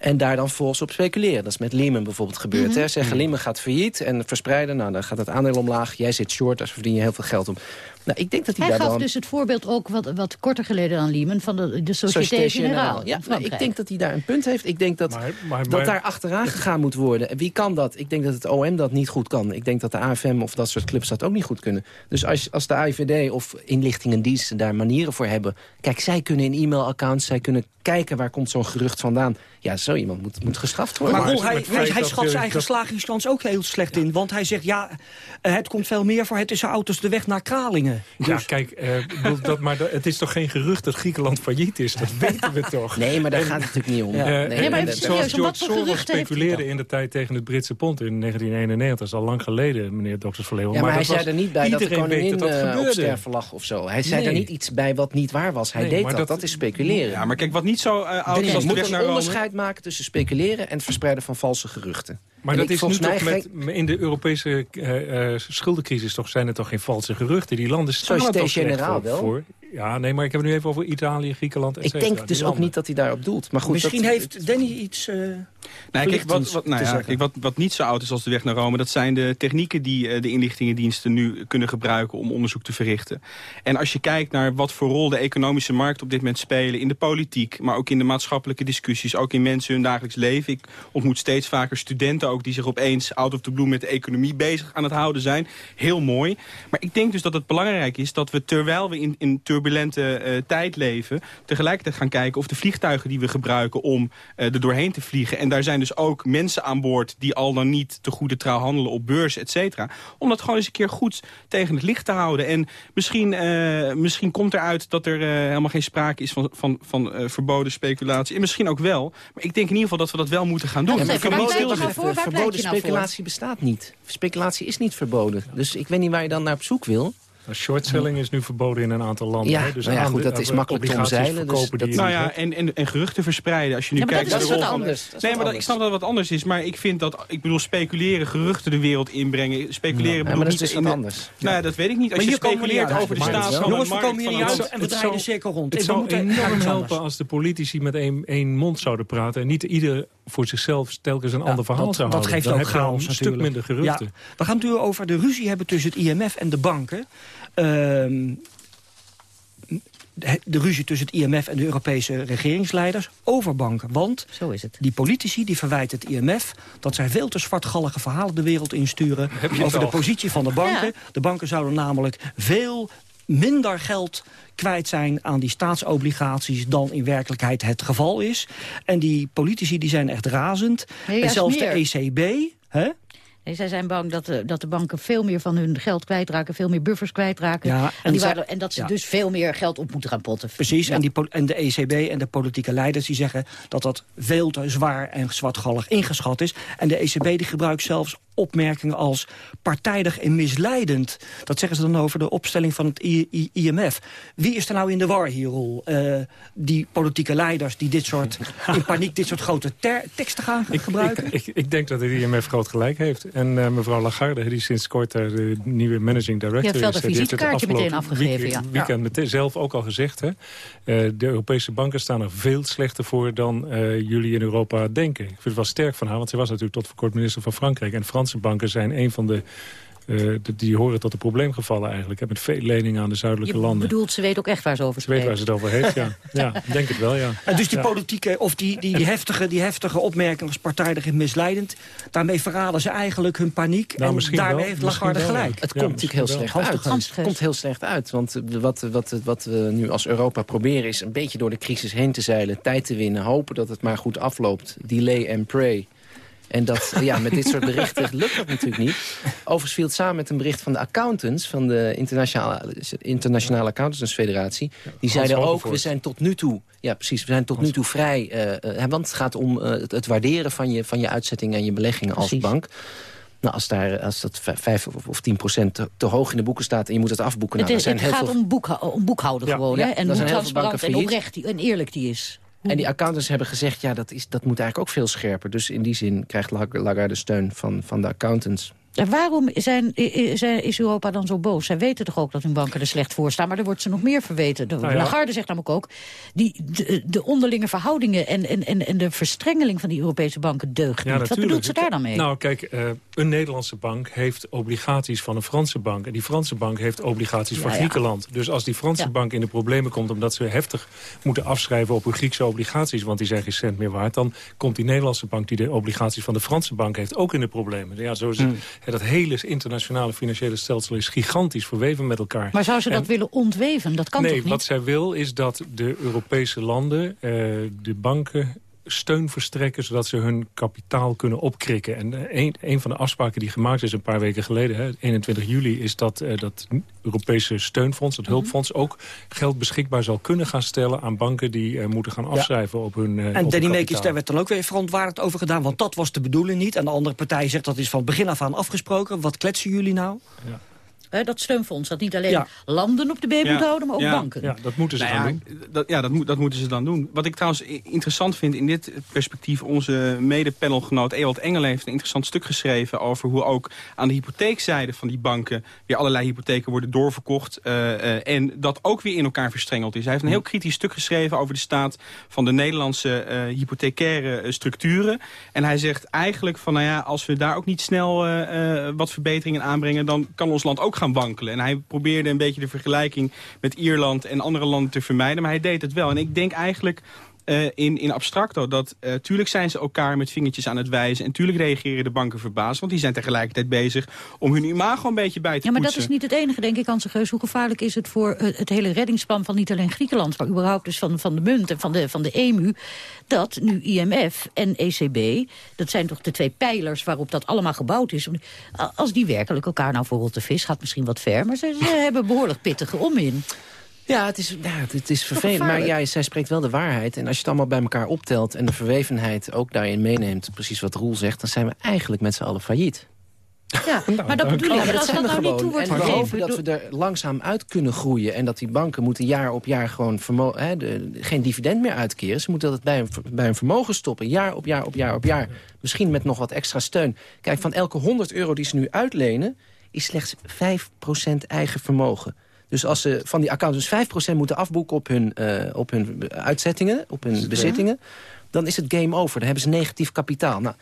Speaker 13: En daar dan volgens op speculeren. Dat is met Lehman bijvoorbeeld gebeurd. Mm -hmm. hè? Zeggen Lehman gaat failliet en verspreiden. Nou, dan gaat het aandeel omlaag. Jij zit short, daar verdien je heel veel geld op. Nou, ik denk dat hij,
Speaker 9: hij
Speaker 13: daar
Speaker 9: gaf
Speaker 13: dan...
Speaker 9: dus het voorbeeld ook wat, wat korter geleden dan Lehman... van de, de Société, Générale.
Speaker 13: Ja, nou, ik denk dat hij daar een punt heeft. Ik denk dat, maar, maar, dat daar achteraan gegaan moet worden. En wie kan dat? Ik denk dat het OM dat niet goed kan. Ik denk dat de AFM of dat soort clubs dat ook niet goed kunnen. Dus als, als de AIVD of inlichtingendiensten daar manieren voor hebben... Kijk, zij kunnen in e-mailaccounts, zij kunnen kijken... waar komt zo'n gerucht vandaan. Ja, zo iemand moet, moet gestraft worden.
Speaker 12: Maar, maar hij, hij, hij schat zijn eigen slagingskans ook heel slecht in. Want hij zegt, ja, het komt veel meer voor. Het is auto's de weg naar Kralingen.
Speaker 11: Dus... Ja, kijk, uh, dat, maar het is toch geen gerucht dat Griekenland failliet is? Dat weten we toch?
Speaker 13: Nee, maar daar en, gaat het natuurlijk niet om.
Speaker 11: Ja. Uh, nee, nee, maar en, zoals George Soros speculeerde in de tijd tegen het Britse pond in 1991. Dat is al lang geleden, meneer Dr. Verleeuwen.
Speaker 13: Ja, maar, maar hij zei er niet bij dat de koningin
Speaker 11: dat dat
Speaker 13: op sterven lag of zo. Hij zei er niet iets bij wat niet waar was. Hij deed dat. Dat is speculeren.
Speaker 10: Ja, maar kijk, wat niet zo oud is als de weg naar
Speaker 13: Rome... onderscheid maken tussen speculeren en het verspreiden van valse geruchten.
Speaker 11: Maar dat is nu toch met, in de Europese uh, uh, schuldencrisis toch zijn er toch geen valse geruchten. Die landen staan er toch
Speaker 13: generaal wel.
Speaker 11: voor. Ja, nee, maar ik heb het nu even over Italië, Griekenland, et
Speaker 13: Ik denk dus ook niet dat hij daarop doelt. Maar goed,
Speaker 12: Misschien
Speaker 13: dat,
Speaker 12: heeft Danny iets... Uh,
Speaker 10: nee, kijk, wat, wat, nou ja, kijk, wat, wat niet zo oud is als de weg naar Rome... dat zijn de technieken die uh, de inlichtingendiensten nu kunnen gebruiken... om onderzoek te verrichten. En als je kijkt naar wat voor rol de economische markt op dit moment spelen... in de politiek, maar ook in de maatschappelijke discussies... ook in mensen hun dagelijks leven. Ik ontmoet steeds vaker studenten ook die zich opeens out of the blue... met de economie bezig aan het houden zijn. Heel mooi. Maar ik denk dus dat het belangrijk is dat we terwijl we in, in turbulente uh, tijd leven... tegelijkertijd gaan kijken of de vliegtuigen die we gebruiken om uh, er doorheen te vliegen... en daar zijn dus ook mensen aan boord die al dan niet te goede trouw handelen op beurs, et cetera... om dat gewoon eens een keer goed tegen het licht te houden. En misschien, uh, misschien komt eruit dat er helemaal geen sprake is van, van, van verboden speculatie. En misschien ook wel. Maar ik denk in ieder geval dat we dat wel moeten gaan doen.
Speaker 13: Ja, maar verboden, verboden speculatie bestaat niet. Speculatie is niet verboden. Dus ik weet niet waar je dan naar op zoek wil.
Speaker 11: Shortselling is nu verboden in een aantal landen.
Speaker 13: Ja,
Speaker 11: dus
Speaker 13: nou ja goed, dat is makkelijk te omzeilen. Dus
Speaker 10: dat, nou ja, en, en, en geruchten verspreiden. Als je nu
Speaker 13: ja,
Speaker 10: kijkt
Speaker 13: dat is wat anders.
Speaker 10: Dat nee, maar dat, ik snap dat het wat anders is. Maar ik vind dat, ik bedoel, speculeren, geruchten de wereld inbrengen. Speculeren
Speaker 13: ja, maar dat is dus wat anders.
Speaker 10: Nou ja, dat weet ik niet. Als je speculeert over de staat van
Speaker 12: Jongens, we komen hier niet uit en we draaien de cirkel rond.
Speaker 11: Het zou enorm helpen als de politici met één mond zouden praten. En niet ieder voor zichzelf telkens een ander verhaal zou houden.
Speaker 12: Dat geeft ook chaos
Speaker 11: een stuk minder geruchten.
Speaker 12: We gaan het nu over de ruzie hebben tussen het IMF en de banken. Uh, de ruzie tussen het IMF en de Europese regeringsleiders over banken. Want
Speaker 9: Zo is het.
Speaker 12: die politici die verwijten het IMF... dat zij veel te zwartgallige verhalen de wereld insturen... over de positie van de banken. Ja. De banken zouden namelijk veel minder geld kwijt zijn aan die staatsobligaties... dan in werkelijkheid het geval is. En die politici die zijn echt razend. En zelfs
Speaker 9: meer.
Speaker 12: de ECB... Hè?
Speaker 9: Nee, zij zijn bang dat de, dat de banken veel meer van hun geld kwijtraken... veel meer buffers kwijtraken.
Speaker 12: Ja,
Speaker 9: en,
Speaker 12: en,
Speaker 9: die
Speaker 12: zij,
Speaker 9: waren, en dat ze
Speaker 12: ja.
Speaker 9: dus veel meer geld op moeten gaan potten.
Speaker 12: Precies, ja. en, die, en de ECB en de politieke leiders die zeggen... dat dat veel te zwaar en zwartgallig ingeschat is. En de ECB die gebruikt zelfs opmerkingen als partijdig en misleidend. Dat zeggen ze dan over de opstelling van het IMF. Wie is er nou in de war hier, Roel? Uh, die politieke leiders die dit soort, in paniek dit soort grote teksten gaan gebruiken?
Speaker 11: Ik, ik, ik, denk dat het IMF groot gelijk heeft. En uh, mevrouw Lagarde, die sinds kort de nieuwe managing director
Speaker 9: is... Je hebt wel een visitekaartje meteen afgegeven, week, ja.
Speaker 11: weekend meteen zelf ook al gezegd. Hè? de Europese banken staan er veel slechter voor dan jullie in Europa denken. Ik vind het wel sterk van haar, want ze was natuurlijk tot voor kort minister van Frankrijk. En Franse banken zijn een van de uh, die horen tot de probleemgevallen eigenlijk. Met veel leningen aan de zuidelijke
Speaker 9: je
Speaker 11: landen.
Speaker 9: Je bedoelt, ze weet ook echt waar ze over
Speaker 11: spreekt. Ze weet waar ze het over heeft, ja. ja, denk het wel, ja.
Speaker 12: En dus die politieke, of die, die, heftige, die heftige opmerkingen als partijdig en misleidend... daarmee verraden ze eigenlijk hun paniek. Nou, en daarmee heeft Lagarde gelijk.
Speaker 13: Het komt natuurlijk heel slecht uit. Het komt heel slecht uit. Want wat, wat, wat we nu als Europa proberen is een beetje door de crisis heen te zeilen. Tijd te winnen, hopen dat het maar goed afloopt. Delay and pray. En dat, ja, met dit soort berichten lukt dat natuurlijk niet. Overigens viel het samen met een bericht van de accountants... van de Internationale, Internationale Accountants Federatie. Die zeiden ook, we zijn tot nu toe... Ja, precies, we zijn tot nu toe vrij... Uh, want het gaat om uh, het, waarderen van je, van je uitzettingen en je beleggingen als bank. Nou, als, daar, als dat 5 of 10 procent te, te, hoog in de boeken staat en je moet het afboeken...
Speaker 9: Het,
Speaker 13: nou,
Speaker 9: is, het gaat om, om boekhouden gewoon, hè? En hoe transparant en oprecht die, en eerlijk die is.
Speaker 13: En die accountants hebben gezegd, ja, dat, is, dat moet eigenlijk ook veel scherper. Dus in die zin krijgt Lagarde steun van, van de accountants.
Speaker 9: En waarom zijn, is Europa dan zo boos? Zij weten toch ook dat hun banken er slecht voor staan... maar er wordt ze nog meer verweten. De nou Lagarde zegt namelijk ook... Die, de, de onderlinge verhoudingen en, en, en, en de verstrengeling van die Europese banken deugt niet. Wat bedoelt ze daar dan mee?
Speaker 11: Nou, kijk, uh, een Nederlandse bank heeft obligaties van een Franse bank... en die Franse bank heeft obligaties van Griekenland. Dus als die Franse bank in de problemen komt... omdat ze heftig moeten afschrijven op hun Griekse obligaties... want die zijn geen cent meer waard... dan komt die Nederlandse bank die de obligaties van de Franse bank heeft... ook in de problemen. Ja, zo is het, hmm dat hele internationale financiële stelsel is gigantisch verweven met elkaar.
Speaker 9: Maar zou ze dat willen ontweven? Dat kan
Speaker 11: nee,
Speaker 9: toch niet?
Speaker 11: Nee, wat zij wil is dat de Europese landen, uh, de banken steun verstrekken... zodat ze hun kapitaal kunnen opkrikken. En uh, een, een, van de afspraken die gemaakt is een paar weken geleden... Hè, 21 juli, is dat uh, dat Europese steunfonds, het mhm. hulpfonds... ook geld beschikbaar zal kunnen gaan stellen aan banken... die uh, moeten gaan afschrijven ja. op hun uh,
Speaker 12: En Danny Meekjes, daar werd dan ook weer verontwaardigd over gedaan... want dat was de bedoeling niet. En de andere partij zegt dat is van begin af aan afgesproken. Wat kletsen jullie nou? Ja
Speaker 9: dat steunfonds. Dat niet alleen landen op de been moet houden, maar ook banken.
Speaker 11: Ja, dat moeten ze nou dan doen.
Speaker 10: Dat, ja, dat, moet, dat moeten ze dan doen. Wat ik trouwens interessant vind in dit perspectief... onze mede-panelgenoot Ewald Engel heeft een interessant stuk geschreven... over hoe ook aan de hypotheekzijde van die banken... weer allerlei hypotheken worden doorverkocht... Uh, uh, en dat ook weer in elkaar verstrengeld is. Hij heeft een heel kritisch stuk geschreven over de staat... van de Nederlandse uh, hypothecaire structuren. En hij zegt eigenlijk van, nou ja, als we daar ook niet snel wat verbeteringen aanbrengen... dan kan ons land ook wankelen. En hij probeerde een beetje de vergelijking met Ierland en andere landen te vermijden. Maar hij deed het wel. En ik denk eigenlijk uh, in, in abstracto. Dat uh, tuurlijk zijn ze elkaar met vingertjes aan het wijzen. En tuurlijk reageren de banken verbaasd. Want die zijn tegelijkertijd bezig om hun imago een beetje bij te
Speaker 9: Ja, maar
Speaker 10: dat
Speaker 9: is niet het enige, denk ik, Hans Geus. Hoe gevaarlijk is het voor uh, het hele reddingsplan van niet alleen Griekenland... maar überhaupt dus van, van de munt en van de, van de EMU... dat nu IMF en ECB, dat zijn toch de twee pijlers waarop dat allemaal gebouwd is... als die werkelijk elkaar nou voor de vis, gaat misschien wat ver... maar ze, ze hebben behoorlijk pittige om in.
Speaker 13: Ja, het is, ja, het is vervelend. Maar ja, zij spreekt wel de waarheid. En als je het allemaal bij elkaar optelt en de verwevenheid ook daarin meeneemt... precies wat Roel zegt, dan zijn we eigenlijk met z'n allen failliet.
Speaker 9: Ja, nou, maar dat bedoel ik. als dat nou niet toe wordt
Speaker 13: en we hopen dat we er langzaam uit kunnen groeien... en dat die banken moeten jaar op jaar gewoon hè, de, geen dividend meer uitkeren. Ze moeten dat bij een, bij een vermogen stoppen. Jaar op jaar op jaar op jaar. Misschien met nog wat extra steun. Kijk, van elke 100 euro die ze nu uitlenen... is slechts 5% eigen vermogen. Dus als ze van die accountants 5% moeten afboeken op hun, uh, op hun uitzettingen, op hun bezittingen... dan is het game over. Dan hebben ze negatief kapitaal. Nou,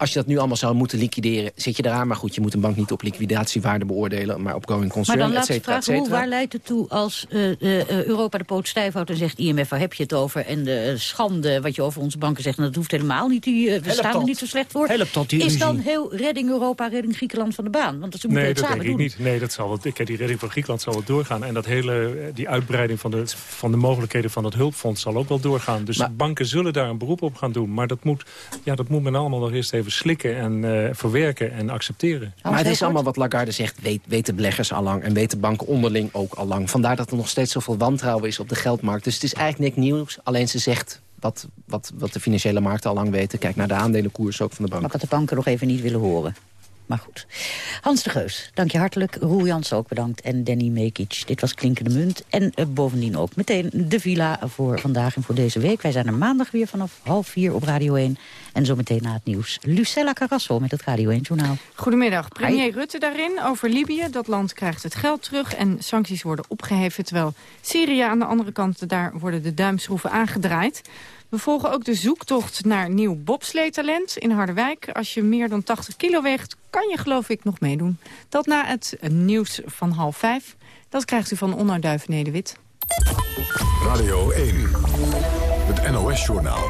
Speaker 13: als je dat nu allemaal zou moeten liquideren, zit je eraan. Maar goed, je moet een bank niet op liquidatiewaarde beoordelen... maar op going concern,
Speaker 9: Maar dan laat
Speaker 13: ik
Speaker 9: vragen, hoe, waar leidt het toe als uh, uh, Europa de poot stijf houdt... en zegt IMF, waar heb je het over? En de schande wat je over onze banken zegt, en dat hoeft helemaal niet. Die, uh, we staan er niet zo slecht voor. Is dan heel redding Europa, redding Griekenland van de baan? Want ze moeten
Speaker 11: nee,
Speaker 9: het
Speaker 11: dat denk
Speaker 9: doen.
Speaker 11: ik niet. Nee, dat zal het, ik, die redding van Griekenland zal wel doorgaan. En dat hele, die uitbreiding van de, van de mogelijkheden van het hulpfonds zal ook wel doorgaan. Dus banken zullen daar een beroep op gaan doen. Maar dat moet, ja, dat moet men allemaal nog eerst even slikken... en uh, verwerken en accepteren.
Speaker 13: Maar het is allemaal wat Lagarde zegt, weet, weten beleggers al lang... en weten banken onderling ook al lang. Vandaar dat er nog steeds zoveel wantrouwen is op de geldmarkt. Dus het is eigenlijk niks nieuws, alleen ze zegt... Wat, wat, wat de financiële markten al lang weten. Kijk naar de aandelenkoers ook van de bank.
Speaker 9: Maar wat de banken nog even niet willen horen. Maar goed. Hans de Geus, dank je hartelijk. Roel Jans ook bedankt. En Danny Mekic. Dit was Klinkende Munt. En uh, bovendien ook meteen de villa voor vandaag en voor deze week. Wij zijn er maandag weer vanaf half vier op Radio 1. En zometeen na het nieuws. Lucella Carrasso met het Radio 1-journaal.
Speaker 14: Goedemiddag. Premier Rutte daarin over Libië. Dat land krijgt het geld terug en sancties worden opgeheven... terwijl Syrië aan de andere kant, daar worden de duimschroeven aangedraaid. We volgen ook de zoektocht naar nieuw bobsleetalent in Harderwijk. Als je meer dan 80 kilo weegt, kan je geloof ik nog meedoen. Dat na het nieuws van half vijf. Dat krijgt u van Onno Duiven-Nederwit.
Speaker 1: Radio 1, het NOS-journaal.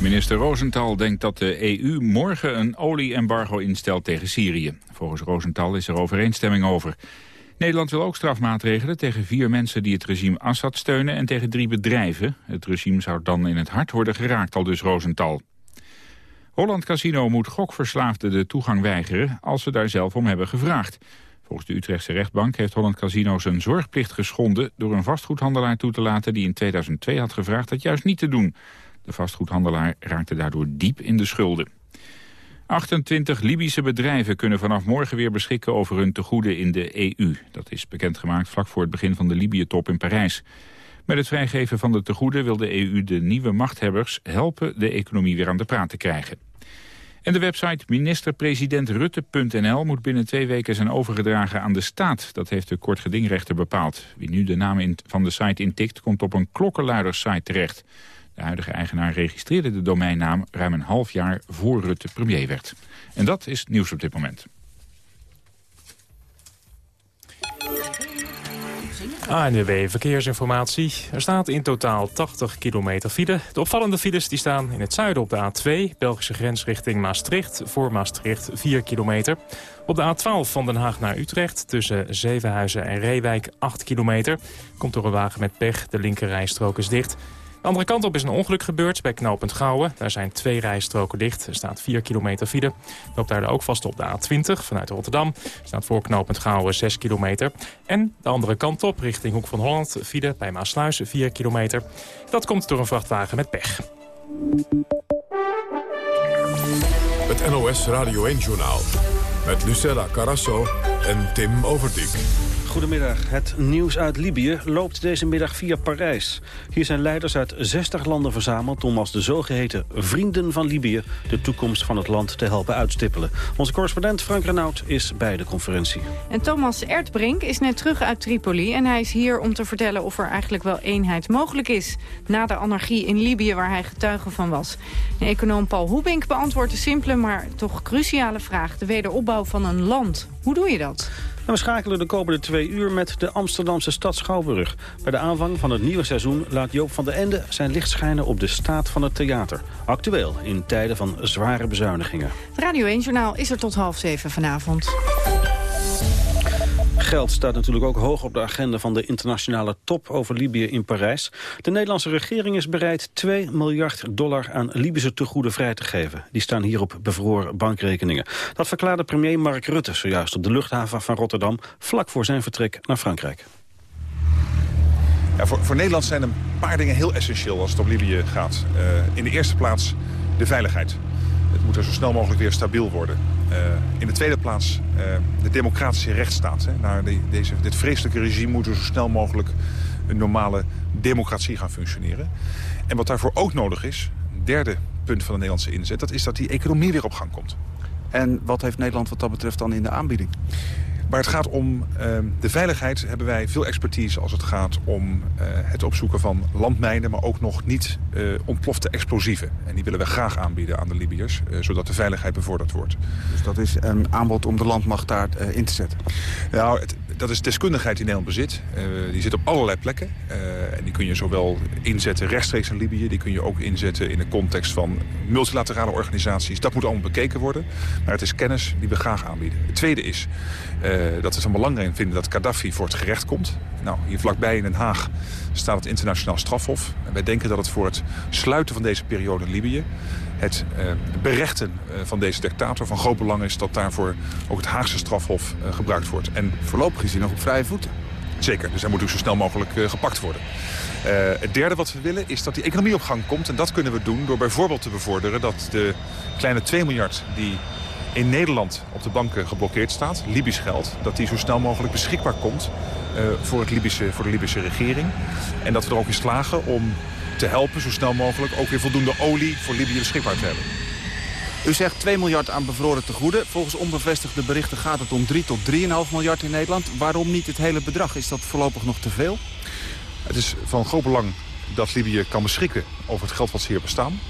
Speaker 2: Minister Rosenthal denkt dat de EU morgen een olieembargo instelt tegen Syrië. Volgens Rosenthal is er overeenstemming over. Nederland wil ook strafmaatregelen tegen vier mensen die het regime Assad steunen en tegen drie bedrijven. Het regime zou dan in het hart worden geraakt, al dus Rosenthal. Holland Casino moet gokverslaafden de toegang weigeren als ze daar zelf om hebben gevraagd. Volgens de Utrechtse rechtbank heeft Holland Casino zijn zorgplicht geschonden... door een vastgoedhandelaar toe te laten die in 2002 had gevraagd dat juist niet te doen. De vastgoedhandelaar raakte daardoor diep in de schulden. 28 Libische bedrijven kunnen vanaf morgen weer beschikken over hun tegoeden in de EU. Dat is bekendgemaakt vlak voor het begin van de Libië-top in Parijs. Met het vrijgeven van de tegoeden wil de EU de nieuwe machthebbers helpen de economie weer aan de praat te krijgen. En de website ministerpresidentrutte.nl moet binnen twee weken zijn overgedragen aan de staat. Dat heeft de kortgedingrechter bepaald. Wie nu de naam van de site intikt, komt op een klokkenluidersite terecht. De huidige eigenaar registreerde de domeinnaam ruim een half jaar voor Rutte premier werd. En dat is nieuws op dit moment.
Speaker 5: ANWB Verkeersinformatie. Er staat in totaal 80 kilometer file. De opvallende files die staan in het zuiden op de A2, Belgische grens richting Maastricht. Voor Maastricht 4 kilometer. Op de A12 van Den Haag naar Utrecht tussen Zevenhuizen en Reewijk 8 kilometer. Komt door een wagen met pech, de linkerrijstrook is dicht. De andere kant op is een ongeluk gebeurd bij knooppunt Gouwen. Daar zijn twee rijstroken dicht. Er staat 4 kilometer file. Loopt daar ook vast op de A20 vanuit Rotterdam. Er staat voor knooppunt Gouwen 6 kilometer. En de andere kant op richting Hoek van Holland file bij Maasluis 4 kilometer. Dat komt door een vrachtwagen met pech.
Speaker 1: Het NOS Radio 1-journaal met Lucella Carasso en Tim Overdijk.
Speaker 15: Goedemiddag. Het nieuws uit Libië loopt deze middag via Parijs. Hier zijn leiders uit 60 landen verzameld om als de zogeheten vrienden van Libië de toekomst van het land te helpen uitstippelen. Onze correspondent Frank Renaud is bij de conferentie.
Speaker 14: En Thomas Erdbrink is net terug uit Tripoli en hij is hier om te vertellen of er eigenlijk wel eenheid mogelijk is na de anarchie in Libië waar hij getuige van was. De econoom Paul Hoebink beantwoordt de simpele maar toch cruciale vraag, de wederopbouw van een land. Hoe doe je dat?
Speaker 15: We schakelen de komende twee uur met de Amsterdamse stad Schouwburg. Bij de aanvang van het nieuwe seizoen laat Joop van den Ende zijn licht schijnen op de staat van het theater. Actueel in tijden van zware bezuinigingen.
Speaker 14: Het Radio 1-journaal is er tot half zeven vanavond.
Speaker 15: Geld staat natuurlijk ook hoog op de agenda van de internationale top over Libië in Parijs. De Nederlandse regering is bereid 2 miljard dollar aan Libische tegoeden vrij te geven. Die staan hier op bevroren bankrekeningen. Dat verklaarde premier Mark Rutte zojuist op de luchthaven van Rotterdam... vlak voor zijn vertrek naar Frankrijk.
Speaker 3: Ja, voor, voor Nederland zijn een paar dingen heel essentieel als het om Libië gaat. Uh, in de eerste plaats de veiligheid. Het moet er zo snel mogelijk weer stabiel worden. Uh, in de tweede plaats uh, de democratische rechtsstaat. Hè. Deze, dit vreselijke regime moet er zo snel mogelijk een normale democratie gaan functioneren. En wat daarvoor ook nodig is, derde punt van de Nederlandse inzet... dat is dat die economie weer op gang komt.
Speaker 16: En wat heeft Nederland wat dat betreft dan in de aanbieding?
Speaker 3: Maar het gaat om uh, de veiligheid. Hebben wij veel expertise als het gaat om uh, het opzoeken van landmijnen... maar ook nog niet uh, ontplofte explosieven. En die willen we graag aanbieden aan de Libiërs... zodat de veiligheid bevorderd wordt.
Speaker 16: Dus dat is een aanbod om de landmacht daar in te zetten?
Speaker 3: Nou, het, dat is deskundigheid die Nederland bezit. Uh, die zit op allerlei plekken. Uh, en die kun je zowel inzetten rechtstreeks in Libië... die kun je ook inzetten in de context van multilaterale organisaties. Dat moet allemaal bekeken worden. Maar het is kennis die we graag aanbieden. Het tweede is uh, dat we het van belangrijk vinden dat Gaddafi voor het gerecht komt. Nou, hier vlakbij in Den Haag staat het internationaal strafhof. En wij denken dat het voor het sluiten van deze periode in Libië het uh, berechten uh, van deze dictator van groot belang is... dat daarvoor ook het Haagse strafhof uh, gebruikt wordt.
Speaker 16: En voorlopig is hij nog op vrije voeten.
Speaker 3: Zeker, dus hij moet ook zo snel mogelijk gepakt worden. het derde wat we willen is dat die economie op gang komt. En dat kunnen we doen door bijvoorbeeld te bevorderen... dat de kleine 2 miljard die in Nederland op de banken geblokkeerd staat, Libisch geld... dat die zo snel mogelijk beschikbaar komt uh, voor, het Libische, voor de Libische regering. En dat we er ook in slagen om te helpen zo snel mogelijk... ook weer voldoende olie voor Libië beschikbaar te hebben.
Speaker 16: U zegt 2 miljard aan bevroren tegoeden. Volgens onbevestigde berichten gaat het om 3 tot 3,5 miljard in Nederland. Waarom niet het hele bedrag? Is dat voorlopig nog te veel?
Speaker 3: Het is van groot belang dat Libië kan beschikken over het geld wat ze hier bestaan.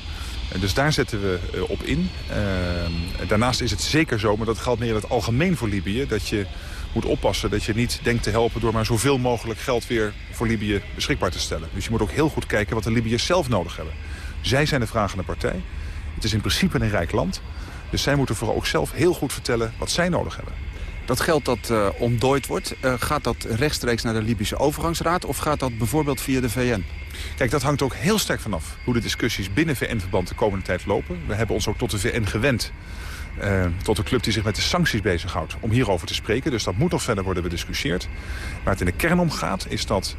Speaker 3: Dus daar zetten we uh, op in. Uh, daarnaast is het zeker zo, maar dat geldt meer in het algemeen voor Libië... dat je moet oppassen dat je niet denkt te helpen... door maar zoveel mogelijk geld weer voor Libië beschikbaar te stellen. Dus je moet ook heel goed kijken wat de Libiërs zelf nodig hebben. Zij zijn de vragende partij. Het is in principe een rijk land. Dus zij moeten vooral ook zelf heel goed vertellen wat zij nodig hebben.
Speaker 16: Dat geld dat uh, ontdooid wordt, uh, gaat dat rechtstreeks naar de Libische overgangsraad... of gaat dat bijvoorbeeld via de VN?
Speaker 3: Kijk, dat hangt ook heel sterk vanaf hoe de discussies binnen VN-verband de komende tijd lopen. We hebben ons ook tot de VN gewend. Uh, tot een club die zich met de sancties bezighoudt om hierover te spreken. Dus dat moet nog verder worden bediscussieerd. Waar het in de kern om gaat is dat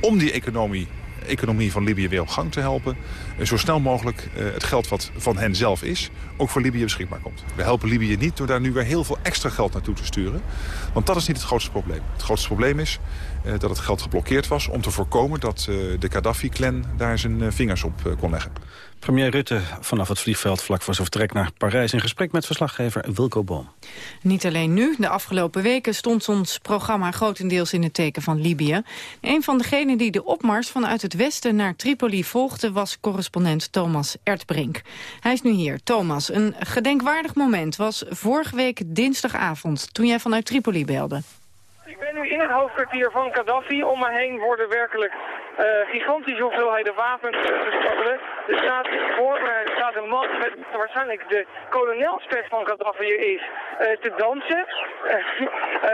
Speaker 3: om die economie economie van Libië weer op gang te helpen. Uh, zo snel mogelijk uh, het geld wat van hen zelf is, ook voor Libië beschikbaar komt. We helpen Libië niet door daar nu weer heel veel extra geld naartoe te sturen. Want dat is niet het grootste probleem. Het grootste probleem is uh, dat het geld geblokkeerd was... om te voorkomen dat de Gaddafi-clan daar zijn vingers op kon leggen.
Speaker 15: Premier Rutte vanaf het vliegveld vlak voor zijn vertrek naar Parijs... in gesprek met verslaggever Wilco Boom.
Speaker 14: Niet alleen nu, de afgelopen weken stond ons programma grotendeels in het teken van Libië. Een van degenen die de opmars vanuit het westen naar Tripoli volgde... was correspondent Thomas Ertbrink. Hij is nu hier. Thomas, een gedenkwaardig moment was vorige week dinsdagavond... toen jij vanuit Tripoli belde.
Speaker 17: Ik ben nu in het hoofdkwartier van Gaddafi. Om me heen worden werkelijk uh, gigantische hoeveelheden wapens gestolen. Er staat voor staat een man waarschijnlijk de kolonelspet van Gaddafi is uh, te dansen. Uh,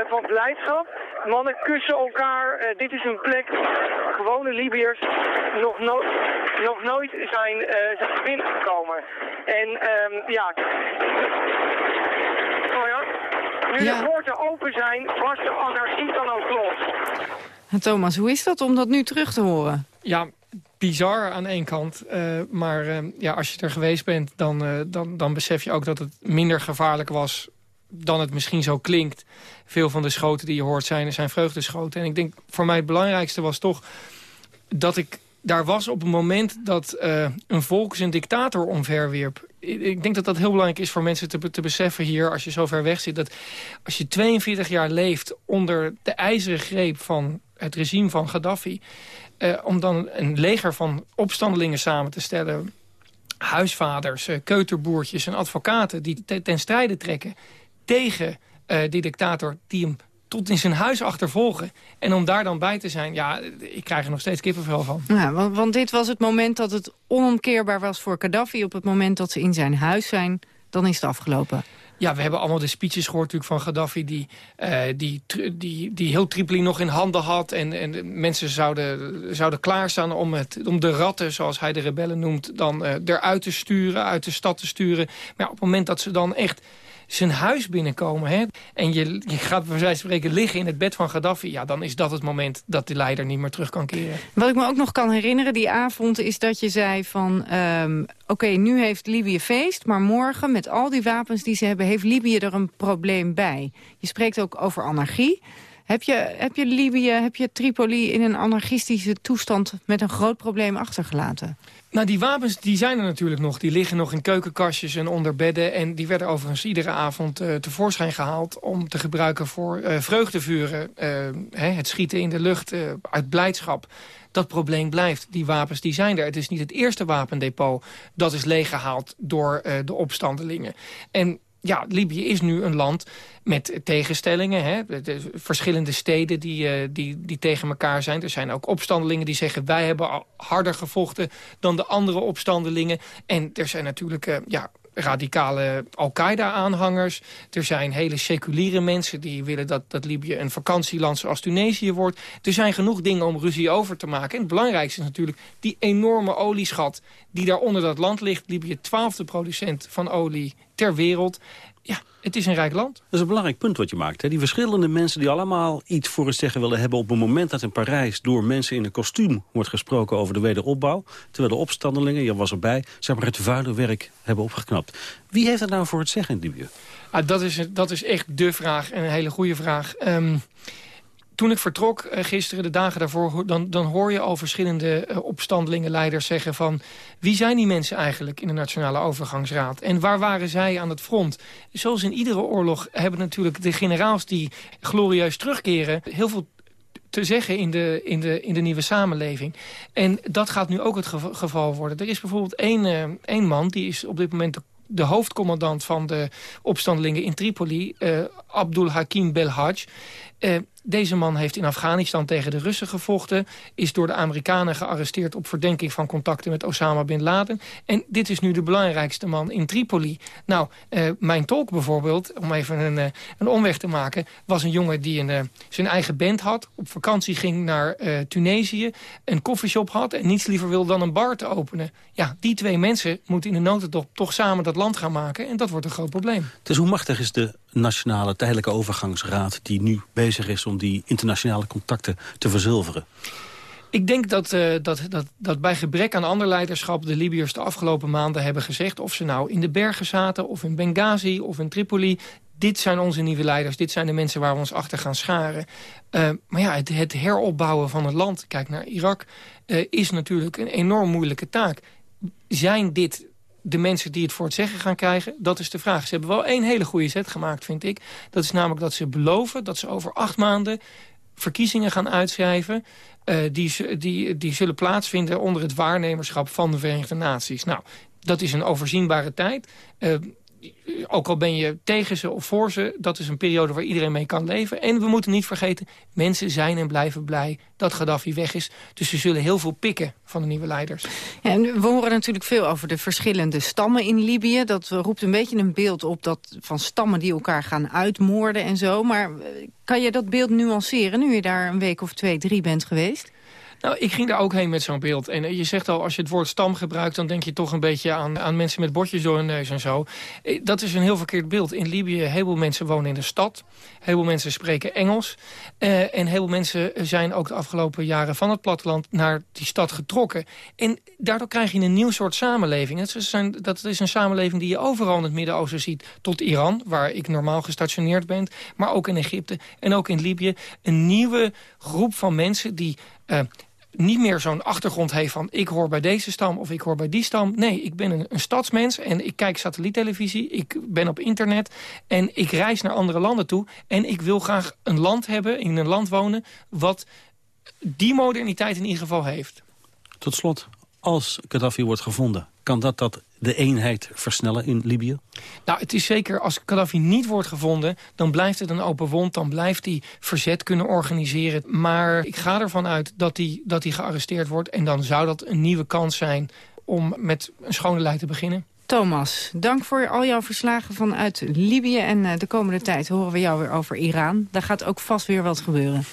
Speaker 17: van blijdschap. Mannen kussen elkaar. dit is een plek waar gewone Libiërs nog, no nog nooit zijn, zijn binnengekomen. En. Oh ja... Nu ja. de poorten open zijn, was de anarchie dan ook los.
Speaker 14: Thomas, hoe is dat om dat nu terug te horen?
Speaker 18: Ja, bizar aan één kant. Uh, maar uh, ja, als je er geweest bent, dan, uh, dan, dan besef je ook dat het minder gevaarlijk was dan het misschien zo klinkt. Veel van de schoten die je hoort zijn, zijn vreugdeschoten. En ik denk, voor mij het belangrijkste was toch dat ik daar was op een moment dat een volk zijn dictator omverwierp ik denk dat dat heel belangrijk is voor mensen te, te beseffen hier... als je zo ver weg zit, dat als je 42 jaar leeft... onder de ijzeren greep van het regime van Gaddafi... Eh, om dan een leger van opstandelingen samen te stellen... huisvaders, eh, keuterboertjes en advocaten... die te, ten strijde trekken tegen uh, die dictator... die tot in zijn huis achtervolgen. En om daar dan bij te zijn, ja, ik krijg er nog steeds kippenvel van.
Speaker 14: Ja, want, want dit was het moment dat het onomkeerbaar was voor Gaddafi. Op het moment dat ze in zijn huis zijn, dan is het afgelopen.
Speaker 18: Ja, we hebben allemaal de speeches gehoord natuurlijk van Gaddafi... die, uh, die, die, die heel Tripoli nog in handen had. En, en mensen zouden, zouden klaarstaan om, het, om de ratten, zoals hij de rebellen noemt... dan uh, eruit te sturen, uit de stad te sturen. Maar ja, op het moment dat ze dan echt zijn huis binnenkomen... Hè, en je, je gaat bij wijze spreken liggen in het bed van Gaddafi... ja, dan is dat het moment dat de leider niet meer terug kan keren.
Speaker 14: Wat ik me ook nog kan herinneren die avond... is dat je zei van... Um, oké, nu heeft Libië feest... maar morgen met al die wapens die ze hebben... heeft Libië er een probleem bij. Je spreekt ook over anarchie... Heb je, heb je Libië, heb je Tripoli in een anarchistische toestand met een groot probleem achtergelaten?
Speaker 18: Nou, die wapens die zijn er natuurlijk nog. Die liggen nog in keukenkastjes en onder bedden. En die werden overigens iedere avond uh, tevoorschijn gehaald... om te gebruiken voor uh, vreugdevuren. Uh, hè, het schieten in de lucht uit blijdschap. Dat probleem blijft. Die wapens die zijn er. Het is niet het eerste wapendepot dat is leeggehaald door de opstandelingen. En ja, Libië is nu een land met tegenstellingen. Hè? De verschillende steden die, uh, die, die tegen elkaar zijn. Er zijn ook opstandelingen die zeggen... wij hebben harder gevochten dan de andere opstandelingen. En er zijn natuurlijk uh, ja, radicale Al-Qaeda-aanhangers. Er zijn hele seculiere mensen die willen dat, dat Libië een vakantieland zoals Tunesië wordt. Er zijn genoeg dingen om ruzie over te maken. En het belangrijkste is natuurlijk die enorme olieschat die daar onder dat land ligt. Libië, twaalfde producent van olie ter wereld. Ja, het is een rijk land. Dat
Speaker 15: is een belangrijk punt wat je maakt. Hè? Die verschillende mensen die allemaal iets voor het zeggen willen hebben... op het moment dat in Parijs door mensen in een kostuum wordt gesproken over de wederopbouw... terwijl de opstandelingen, je was erbij, zeg maar het vuile werk hebben opgeknapt. Wie heeft dat nou voor het zeggen in Libië?
Speaker 18: Ah, dat, is, dat is echt de vraag en een hele goede vraag. Um, toen ik vertrok uh, gisteren, de dagen daarvoor... dan, dan hoor je al verschillende uh, opstandelingen, leiders zeggen van... wie zijn die mensen eigenlijk in de Nationale Overgangsraad? En waar waren zij aan het front? Zoals in iedere oorlog hebben natuurlijk de generaals die glorieus terugkeren... heel veel te zeggen in de, in, de, in de nieuwe samenleving. En dat gaat nu ook het geval worden. Er is bijvoorbeeld één, uh, één man, die is op dit moment de hoofdcommandant van de opstandelingen in Tripoli, Abdul Hakim Belhaj. Uh, deze man heeft in Afghanistan tegen de Russen gevochten... is door de Amerikanen gearresteerd op verdenking van contacten met Osama Bin Laden. En dit is nu de belangrijkste man in Tripoli. Nou, uh, mijn tolk bijvoorbeeld, om even een, uh, een omweg te maken... was een jongen die een, uh, zijn eigen band had, op vakantie ging naar Tunesië... een koffieshop had en niets liever wil dan een bar te openen. Ja, die twee mensen moeten in de notendop toch samen dat land gaan maken... en dat wordt een groot probleem.
Speaker 15: Dus hoe machtig is de nationale tijdelijke overgangsraad... die nu bezig is om die internationale contacten te verzilveren?
Speaker 18: Ik denk dat, uh, dat, dat, dat bij gebrek aan ander leiderschap... de Libiërs de afgelopen maanden hebben gezegd... of ze nou in de bergen zaten, of in Benghazi, of in Tripoli... dit zijn onze nieuwe leiders, dit zijn de mensen waar we ons achter gaan scharen. Uh, maar ja, het, heropbouwen van het land, kijk naar Irak... Uh, is natuurlijk een enorm moeilijke taak. Zijn dit de mensen die het voor het zeggen gaan krijgen, dat is de vraag. Ze hebben wel één hele goede zet gemaakt, vind ik. Dat is namelijk dat ze beloven dat ze over acht maanden verkiezingen gaan uitschrijven... Uh, die, die, die zullen plaatsvinden onder het waarnemerschap van de Verenigde Naties. Nou, dat is een overzienbare tijd. Uh, ook al ben je tegen ze of voor ze, dat is een periode waar iedereen mee kan leven. En we moeten niet vergeten, mensen zijn en blijven blij dat Gaddafi weg is. Dus ze zullen heel veel pikken van de nieuwe leiders.
Speaker 14: En we horen natuurlijk veel over de verschillende stammen in Libië. Dat roept een beetje een beeld op dat van stammen die elkaar gaan uitmoorden en zo. Maar eh, kan je dat beeld nuanceren nu je daar een week of twee, drie bent geweest?
Speaker 18: Nou, ik ging daar ook heen met zo'n beeld. En eh, je zegt al, als je het woord stam gebruikt... dan denk je toch een beetje aan, aan mensen met bordjes door hun neus en zo. Eh, dat is een heel verkeerd beeld. In Libië, heel veel mensen wonen in de stad. Heel veel mensen spreken Engels. Uh, en heel veel mensen zijn ook de afgelopen jaren van het platteland... naar die stad getrokken. En daardoor krijg je een nieuw soort samenleving. Dat is, een, dat is een samenleving die je overal in het Midden-Oosten ziet. Tot Iran, waar ik normaal gestationeerd ben. Maar ook in Egypte en ook in Libië. Een nieuwe groep van mensen die... niet meer zo'n achtergrond heeft van... ik hoor bij deze stam of ik hoor bij die stam. Nee, ik ben een, een stadsmens en ik kijk satelliettelevisie. Ik ben op internet en ik reis naar andere landen toe. En ik wil graag een land hebben, in een land wonen... wat die moderniteit in ieder geval heeft.
Speaker 15: Tot slot, als Gaddafi wordt gevonden... kan dat dat de eenheid versnellen in Libië?
Speaker 18: Nou, het is zeker, als Gaddafi niet wordt gevonden... dan blijft het een open wond, dan blijft hij verzet kunnen organiseren. Maar ik ga ervan uit dat hij, dat hij gearresteerd wordt... en dan zou dat een nieuwe kans zijn om met een schone lijn te beginnen.
Speaker 14: Thomas, dank voor al jouw verslagen vanuit Libië. En uh, de komende tijd horen we jou weer over Iran. Daar gaat ook vast weer wat gebeuren.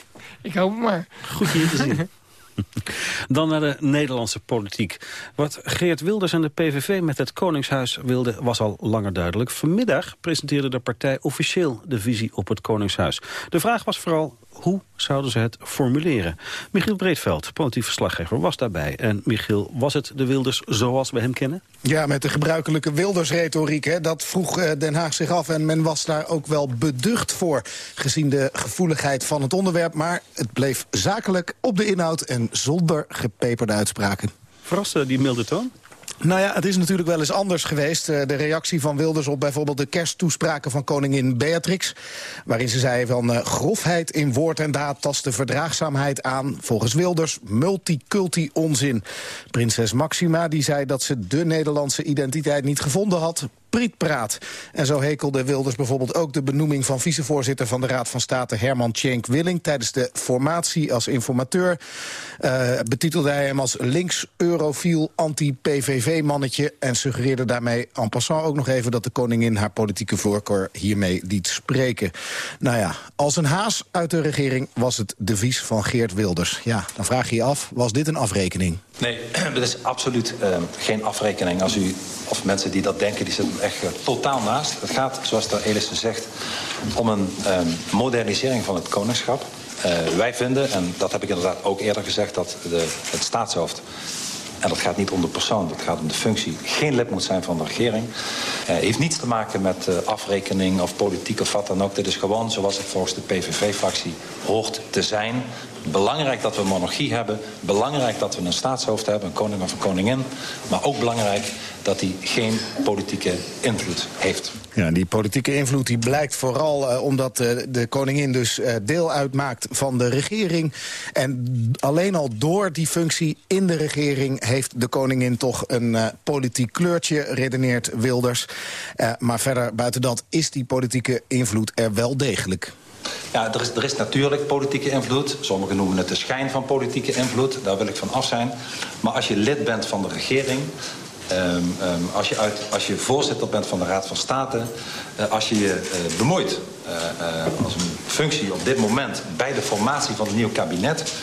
Speaker 18: Ik hoop het maar.
Speaker 15: Goed je te zien. Dan naar de Nederlandse politiek. Wat Geert Wilders en de PVV met het Koningshuis wilden was al langer duidelijk. Vanmiddag presenteerde de partij officieel de visie op het Koningshuis. De vraag was vooral hoe zouden ze het formuleren? Michiel Breedveld, politiek verslaggever, was daarbij. En Michiel, was het de Wilders zoals we hem kennen?
Speaker 19: Ja, met de gebruikelijke Wilders-retoriek. Dat vroeg eh, Den Haag zich af en men was daar ook wel beducht voor... gezien de gevoeligheid van het onderwerp. Maar het bleef zakelijk op de inhoud en zonder gepeperde uitspraken.
Speaker 15: Verraste die milde toon?
Speaker 19: Nou ja, het is natuurlijk wel eens anders geweest. Eh, de reactie van Wilders op bijvoorbeeld de kersttoespraken van koningin Beatrix. Waarin ze zei van uh, grofheid in woord en daad tast de verdraagzaamheid aan. Volgens Wilders multiculti onzin. Prinses Maxima die zei dat ze de Nederlandse identiteit niet gevonden had En zo hekelde Wilders bijvoorbeeld ook de benoeming van vicevoorzitter van de Raad van State Herman Tjenk Willing tijdens de formatie als informateur. Uh, betitelde hij hem als links-eurofiel anti-PVV-mannetje en suggereerde daarmee en passant ook nog even dat de koningin haar politieke voorkeur hiermee liet spreken. Nou ja, als een haas uit de regering was het devies van Geert Wilders. Ja, dan vraag je je af, was dit een afrekening?
Speaker 20: Nee, dat is absoluut uh, geen afrekening. Als u, of mensen die dat denken, die zitten echt uh, totaal naast. Het gaat, zoals de Elissen zegt, om een um, modernisering van het koningschap. Uh, wij vinden, en dat heb ik inderdaad ook eerder gezegd... dat de, het staatshoofd en dat gaat niet om de persoon, dat gaat om de functie, geen lid moet zijn van de regering. Uh, heeft niets te maken met afrekening of politiek of wat dan ook. Dit is gewoon zoals het volgens de PVV-fractie hoort te zijn. Belangrijk dat we monarchie hebben. Belangrijk dat we een staatshoofd hebben, een koning of een koningin. Maar ook belangrijk dat hij geen politieke invloed heeft.
Speaker 19: Ja, die politieke invloed die blijkt vooral uh, omdat uh, de koningin dus uh, deel uitmaakt van de regering. En alleen al door die functie in de regering heeft de koningin toch een politiek kleurtje, redeneert Wilders. maar verder buiten dat is die politieke invloed er wel degelijk.
Speaker 20: Ja, er is, er is natuurlijk politieke invloed. Sommigen noemen het de schijn van politieke invloed. Daar wil ik van af zijn. Maar als je lid bent van de regering... Um, um, als, je uit, als je voorzitter bent van de Raad van State... Uh, als je je uh, bemoeit uh, als een functie op dit moment... bij de formatie van het nieuwe kabinet...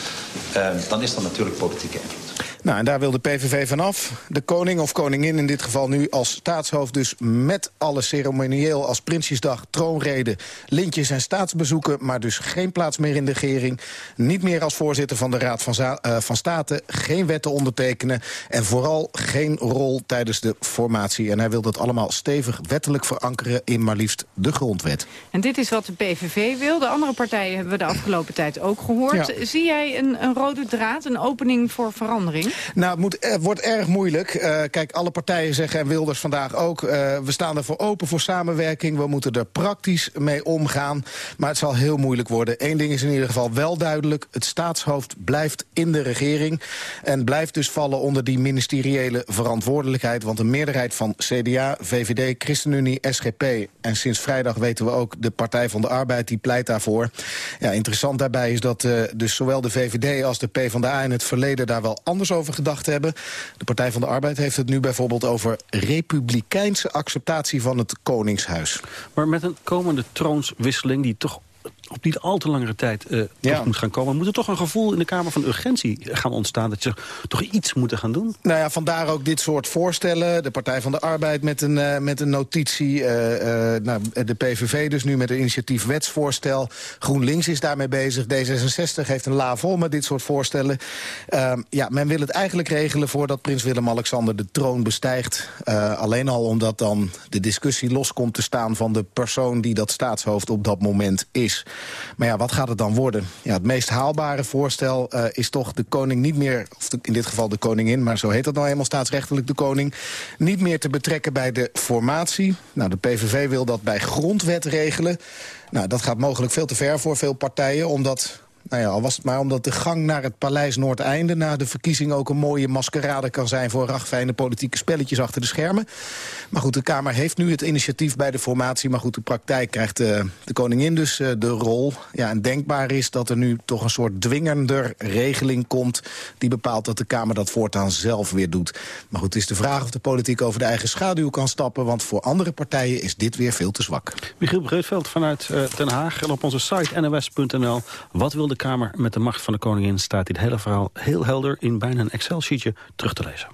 Speaker 20: Ehm, dan is er natuurlijk politieke invloed.
Speaker 19: Nou, en daar wil de PVV vanaf. De koning of koningin in dit geval nu als staatshoofd... dus met alle ceremonieel als Prinsjesdag, troonrede, lintjes en staatsbezoeken... maar dus geen plaats meer in de regering. Niet meer als voorzitter van de Raad van, uh, van State. Geen wetten ondertekenen. En vooral geen rol tijdens de formatie. En hij wil dat allemaal stevig wettelijk verankeren... in maar liefst de grondwet.
Speaker 14: En dit is wat de PVV wil. De andere partijen hebben we de afgelopen tijd ook gehoord. Ja. Zie jij een, een rode draad, een opening voor verandering?
Speaker 19: Nou, het het wordt erg moeilijk. Uh, kijk, alle partijen zeggen, en Wilders vandaag ook... Uh, we staan er voor open voor samenwerking. We moeten er praktisch mee omgaan. Maar het zal heel moeilijk worden. Eén ding is in ieder geval wel duidelijk. Het staatshoofd blijft in de regering. En blijft dus vallen onder die ministeriële verantwoordelijkheid. Want een meerderheid van CDA, VVD, ChristenUnie, SGP... en sinds vrijdag weten we ook de Partij van de Arbeid... die pleit daarvoor. Ja, interessant daarbij is dat dus zowel de VVD als de PvdA... in het verleden daar wel anders over over gedacht hebben. De Partij van de Arbeid heeft het nu bijvoorbeeld over republikeinse acceptatie van het Koningshuis.
Speaker 15: Maar met een komende troonswisseling die toch op niet al te langere tijd uh, ja. moet gaan komen... moet er toch een gevoel in de Kamer van Urgentie gaan ontstaan... dat ze toch iets moeten gaan doen?
Speaker 19: Nou ja, vandaar ook dit soort voorstellen. De Partij van de Arbeid met een, uh, met een notitie. Uh, nou, de PVV dus nu met een initiatief wetsvoorstel. GroenLinks is daarmee bezig. D66 heeft een la vol met dit soort voorstellen. Ehm, ja, men wil het eigenlijk regelen voordat prins Willem-Alexander de troon bestijgt. alleen al omdat dan de discussie los komt te staan... van de persoon die dat staatshoofd op dat moment is. Maar ja, wat gaat het dan worden? Ja, het meest haalbare voorstel uh, is toch de koning niet meer... of in dit geval de koningin, maar zo heet dat nou eenmaal staatsrechtelijk de koning... niet meer te betrekken bij de formatie. Nou, de PVV wil dat bij grondwet regelen. Nou, dat gaat mogelijk veel te ver voor veel partijen... omdat nou ja, al was het maar omdat de gang naar het Paleis Noordeinde... na de verkiezing ook een mooie maskerade kan zijn... voor ragfijne politieke spelletjes achter de schermen. Maar goed, de Kamer heeft nu het initiatief bij de formatie. Maar goed, de praktijk krijgt eh, de koningin dus uh, de rol. Ja, en denkbaar is dat er nu toch een soort dwingender regeling komt... die bepaalt dat de Kamer dat voortaan zelf weer doet. Maar goed, het is de vraag of de politiek over de eigen schaduw kan stappen... want voor andere partijen is dit weer veel te zwak.
Speaker 15: Michiel Breedveld vanuit uh, Den Haag en op onze site nws.nl. Wat wil de Kamer met de macht van de koningin... staat dit hele verhaal heel helder in bijna een Excel-sheetje terug te lezen.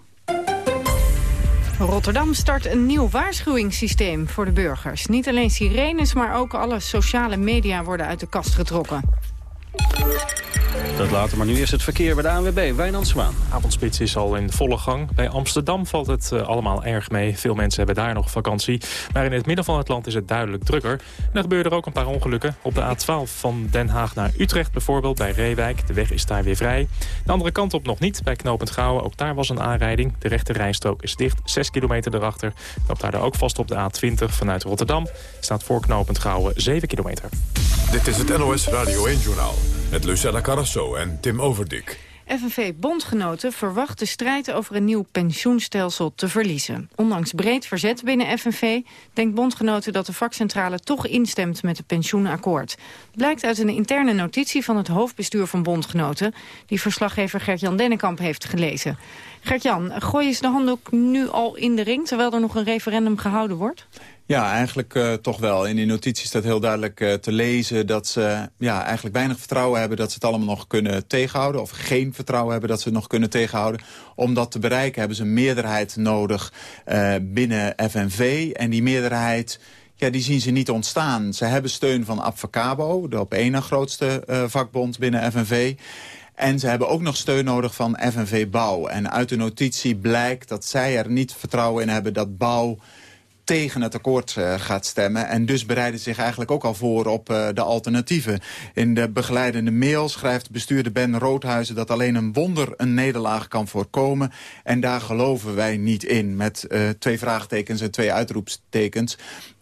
Speaker 14: Rotterdam start een nieuw waarschuwingssysteem voor de burgers. Niet alleen sirenes, maar ook alle sociale media worden uit de kast getrokken.
Speaker 15: Dat later, maar nu is het verkeer bij de ANWB. Wijnand Zwaan.
Speaker 5: Avondspits is al in volle gang. Bij Amsterdam valt het uh, allemaal erg mee. Veel mensen hebben daar nog vakantie. Maar in het midden van het land is het duidelijk drukker. En er gebeuren er ook een paar ongelukken. Op de A12 van Den Haag naar Utrecht bijvoorbeeld, bij Reewijk. De weg is daar weer vrij. De andere kant op nog niet, bij Knopend Gouwen. Ook daar was een aanrijding. De rechte rijstrook is dicht, 6 kilometer erachter. Loopt daar ook vast op de A20 vanuit Rotterdam. Staat voor Knopend Gouwen 7 kilometer.
Speaker 1: Dit is het NOS Radio 1-journaal. Met Lucella Carrasso en Tim Overdik.
Speaker 14: FNV-bondgenoten verwacht de strijd over een nieuw pensioenstelsel te verliezen. Ondanks breed verzet binnen FNV denkt bondgenoten dat de vakcentrale toch instemt met het pensioenakkoord. Blijkt uit een interne notitie van het hoofdbestuur van bondgenoten, die verslaggever Gert-Jan Dennekamp heeft gelezen. Gert-Jan, gooi je de handdoek nu al in de ring, terwijl er nog een referendum gehouden wordt?
Speaker 4: Ja, eigenlijk uh, toch wel. In die notitie staat heel duidelijk uh, te lezen dat ze ja, eigenlijk weinig vertrouwen hebben dat ze het allemaal nog kunnen tegenhouden. Of geen vertrouwen hebben dat ze het nog kunnen tegenhouden. Om dat te bereiken hebben ze een meerderheid nodig uh, binnen FNV. En die meerderheid ja, die zien ze niet ontstaan. Ze hebben steun van Abfacabo, de op één na grootste vakbond binnen FNV. En ze hebben ook nog steun nodig van FNV Bouw. En uit de notitie blijkt dat zij er niet vertrouwen in hebben dat Bouw tegen het akkoord uh, gaat stemmen. En dus bereiden zich eigenlijk ook al voor op uh, de alternatieven. In de begeleidende mail schrijft bestuurder Ben Roodhuizen... dat alleen een wonder een nederlaag kan voorkomen. En daar geloven wij niet in. Met uh, twee vraagtekens en twee uitroepstekens.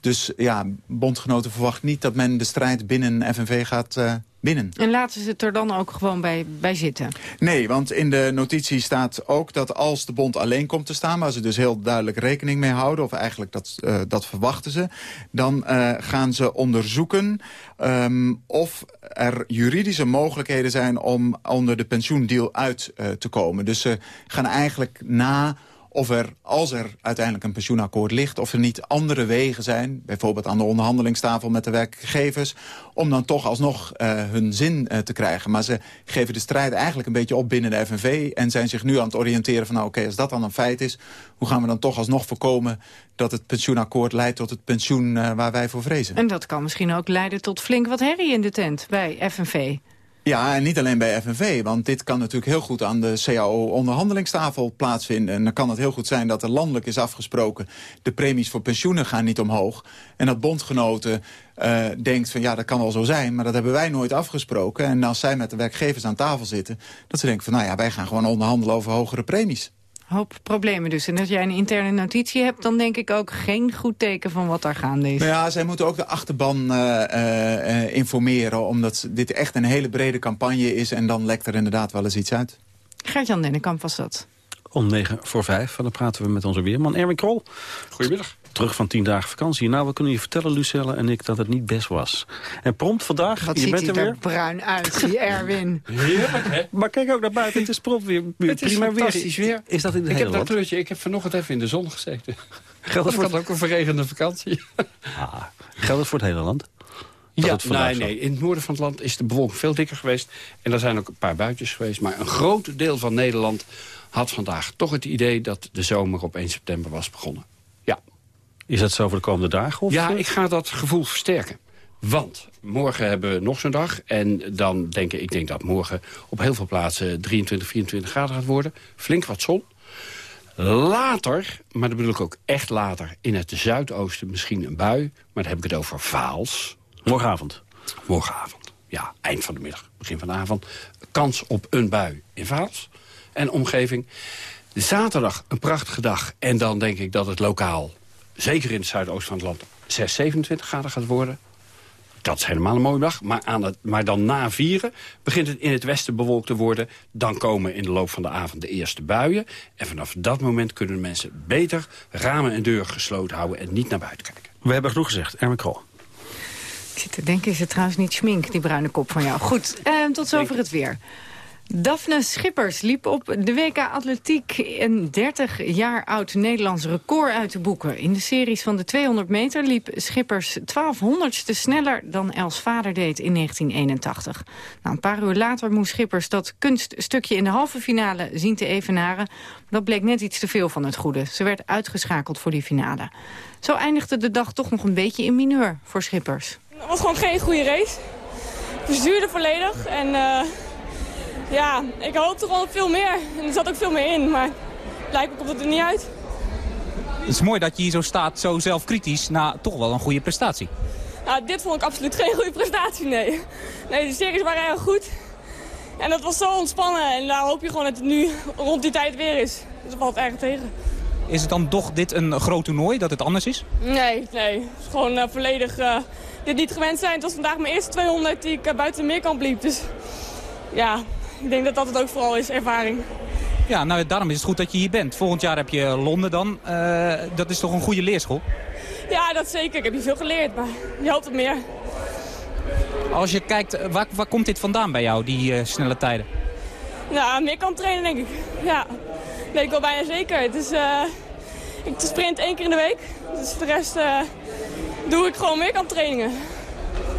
Speaker 4: Dus ja, bondgenoten verwacht niet dat men de strijd binnen FNV gaat binnen.
Speaker 14: En laten ze het er dan ook gewoon bij, bij zitten?
Speaker 4: Nee, want in de notitie staat ook dat als de bond alleen komt te staan... waar ze dus heel duidelijk rekening mee houden... of eigenlijk dat, uh, dat verwachten ze... dan uh, gaan ze onderzoeken um, of er juridische mogelijkheden zijn... om onder de pensioendeal uit te komen. Dus ze gaan eigenlijk na of er, als er uiteindelijk een pensioenakkoord ligt... of er niet andere wegen zijn, bijvoorbeeld aan de onderhandelingstafel met de werkgevers... om dan toch alsnog uh, hun zin uh, te krijgen. Maar ze geven de strijd eigenlijk een beetje op binnen de FNV... en zijn zich nu aan het oriënteren van, nou oké, als dat dan een feit is... hoe gaan we dan toch alsnog voorkomen dat het pensioenakkoord leidt tot het pensioen uh, waar wij voor vrezen?
Speaker 14: En dat kan misschien ook leiden tot flink wat herrie in de tent bij FNV.
Speaker 4: Ja, en niet alleen bij FNV, want dit kan natuurlijk heel goed aan de CAO-onderhandelingstafel plaatsvinden. En dan kan het heel goed zijn dat er landelijk is afgesproken... de premies voor pensioenen gaan niet omhoog. En dat bondgenoten uh, denkt van ja, dat kan wel zo zijn... maar dat hebben wij nooit afgesproken. En als zij met de werkgevers aan tafel zitten... dat ze denken van nou ja, wij gaan gewoon onderhandelen over hogere premies
Speaker 14: hoop problemen dus. En als jij een interne notitie hebt, dan denk ik ook geen goed teken van wat daar gaande is.
Speaker 4: Nou ja, zij moeten ook de achterban uh, uh, informeren, omdat dit echt een hele brede campagne is en dan lekt er inderdaad wel eens iets uit.
Speaker 14: Gert-Jan Dennekamp was dat.
Speaker 15: Om negen voor vijf, dan praten we met onze weerman Erwin Krol.
Speaker 21: Goedemiddag
Speaker 15: terug van tien dagen vakantie. Nou, we kunnen je vertellen, Lucelle en ik, dat het niet best was. En prompt vandaag,
Speaker 14: Wat
Speaker 15: je
Speaker 14: bent
Speaker 15: er weer.
Speaker 14: bruin uit, die Erwin.
Speaker 21: Heerlijk, hè?
Speaker 15: Maar kijk ook naar buiten, het is prompt weer, weer
Speaker 21: het is
Speaker 15: prima
Speaker 21: fantastisch weer.
Speaker 15: Is dat in de
Speaker 21: Ik
Speaker 15: hele
Speaker 21: heb dat kleurtje, ik heb vanochtend even in de zon gezeten.
Speaker 15: Geldt
Speaker 21: het voor... ook een verregende vakantie.
Speaker 15: Ah, geldt het voor het hele land?
Speaker 21: ja, nee, nee. In het noorden van het land is de bewolking veel dikker geweest. En er zijn ook een paar buitjes geweest. Maar een groot deel van Nederland had vandaag toch het idee... dat de zomer op 1 september was begonnen.
Speaker 15: Is dat zo voor de komende dagen? Of?
Speaker 21: Ja, ik ga dat gevoel versterken. Want morgen hebben we nog zo'n dag. En dan denk ik, ik denk dat morgen op heel veel plaatsen 23, 24 graden gaat worden. Flink wat zon. Later, maar dat bedoel ik ook echt later... in het zuidoosten misschien een bui. Maar dan heb ik het over Vaals.
Speaker 15: Morgenavond?
Speaker 21: Morgenavond, ja. Eind van de middag, begin van de avond. Kans op een bui in Vaals en omgeving. Zaterdag een prachtige dag. En dan denk ik dat het lokaal, zeker in het zuidoosten van het land... 6, 27 graden gaat worden. Dat is helemaal een mooie dag. Maar, aan het, maar dan na vieren begint het in het westen bewolkt te worden. Dan komen in de loop van de avond de eerste buien. En vanaf dat moment kunnen mensen beter ramen en deuren gesloten houden... en niet naar buiten kijken.
Speaker 15: We hebben genoeg gezegd. Erwin Krol.
Speaker 14: Ik zit te denken, is het trouwens niet schmink, die bruine kop van jou. Goed, eh, tot zover het weer. Daphne Schippers liep op de WK Atletiek een 30 jaar oud Nederlands record uit te boeken. In de series van de 200 meter liep Schippers 1200ste sneller dan Els vader deed in 1981. Nou, een paar uur later moest Schippers dat kunststukje in de halve finale zien te evenaren. Dat bleek net iets te veel van het goede. Ze werd uitgeschakeld voor die finale. Zo eindigde de dag toch nog een beetje in mineur voor Schippers.
Speaker 22: Het was gewoon geen goede race. We zuurden volledig en... Uh ja, ik hoopte gewoon veel meer. En er zat ook veel meer in, maar blijkbaar komt het er niet uit.
Speaker 23: Het is mooi dat je hier zo staat, zo zelfkritisch, na toch wel een goede prestatie.
Speaker 22: Nou, dit vond ik absoluut geen goede prestatie, nee. Nee, de series waren erg goed. En dat was zo ontspannen en daar hoop je gewoon dat het nu rond die tijd weer is. Dus dat valt erg tegen.
Speaker 23: Is het dan toch dit een groot toernooi, dat het anders is?
Speaker 22: Nee, nee. Het is gewoon uh, volledig uh, dit niet gewend zijn. Het was vandaag mijn eerste 200 die ik uh, buiten de meerkamp liep. Dus ja, ik denk dat dat het ook vooral is, ervaring.
Speaker 23: Ja, nou daarom is het goed dat je hier bent. Volgend jaar heb je Londen dan. Uh, dat is toch een goede leerschool?
Speaker 22: Ja, dat zeker. Ik heb hier veel geleerd, maar je hoopt op meer.
Speaker 23: Als je kijkt, waar, waar komt dit vandaan bij jou, die uh, snelle tijden?
Speaker 22: Nou, meer kan trainen denk ik. Ja, weet ik wel bijna zeker. Het is, uh, Ik sprint één keer in de week. Dus de rest doe ik gewoon meerkamptrainingen.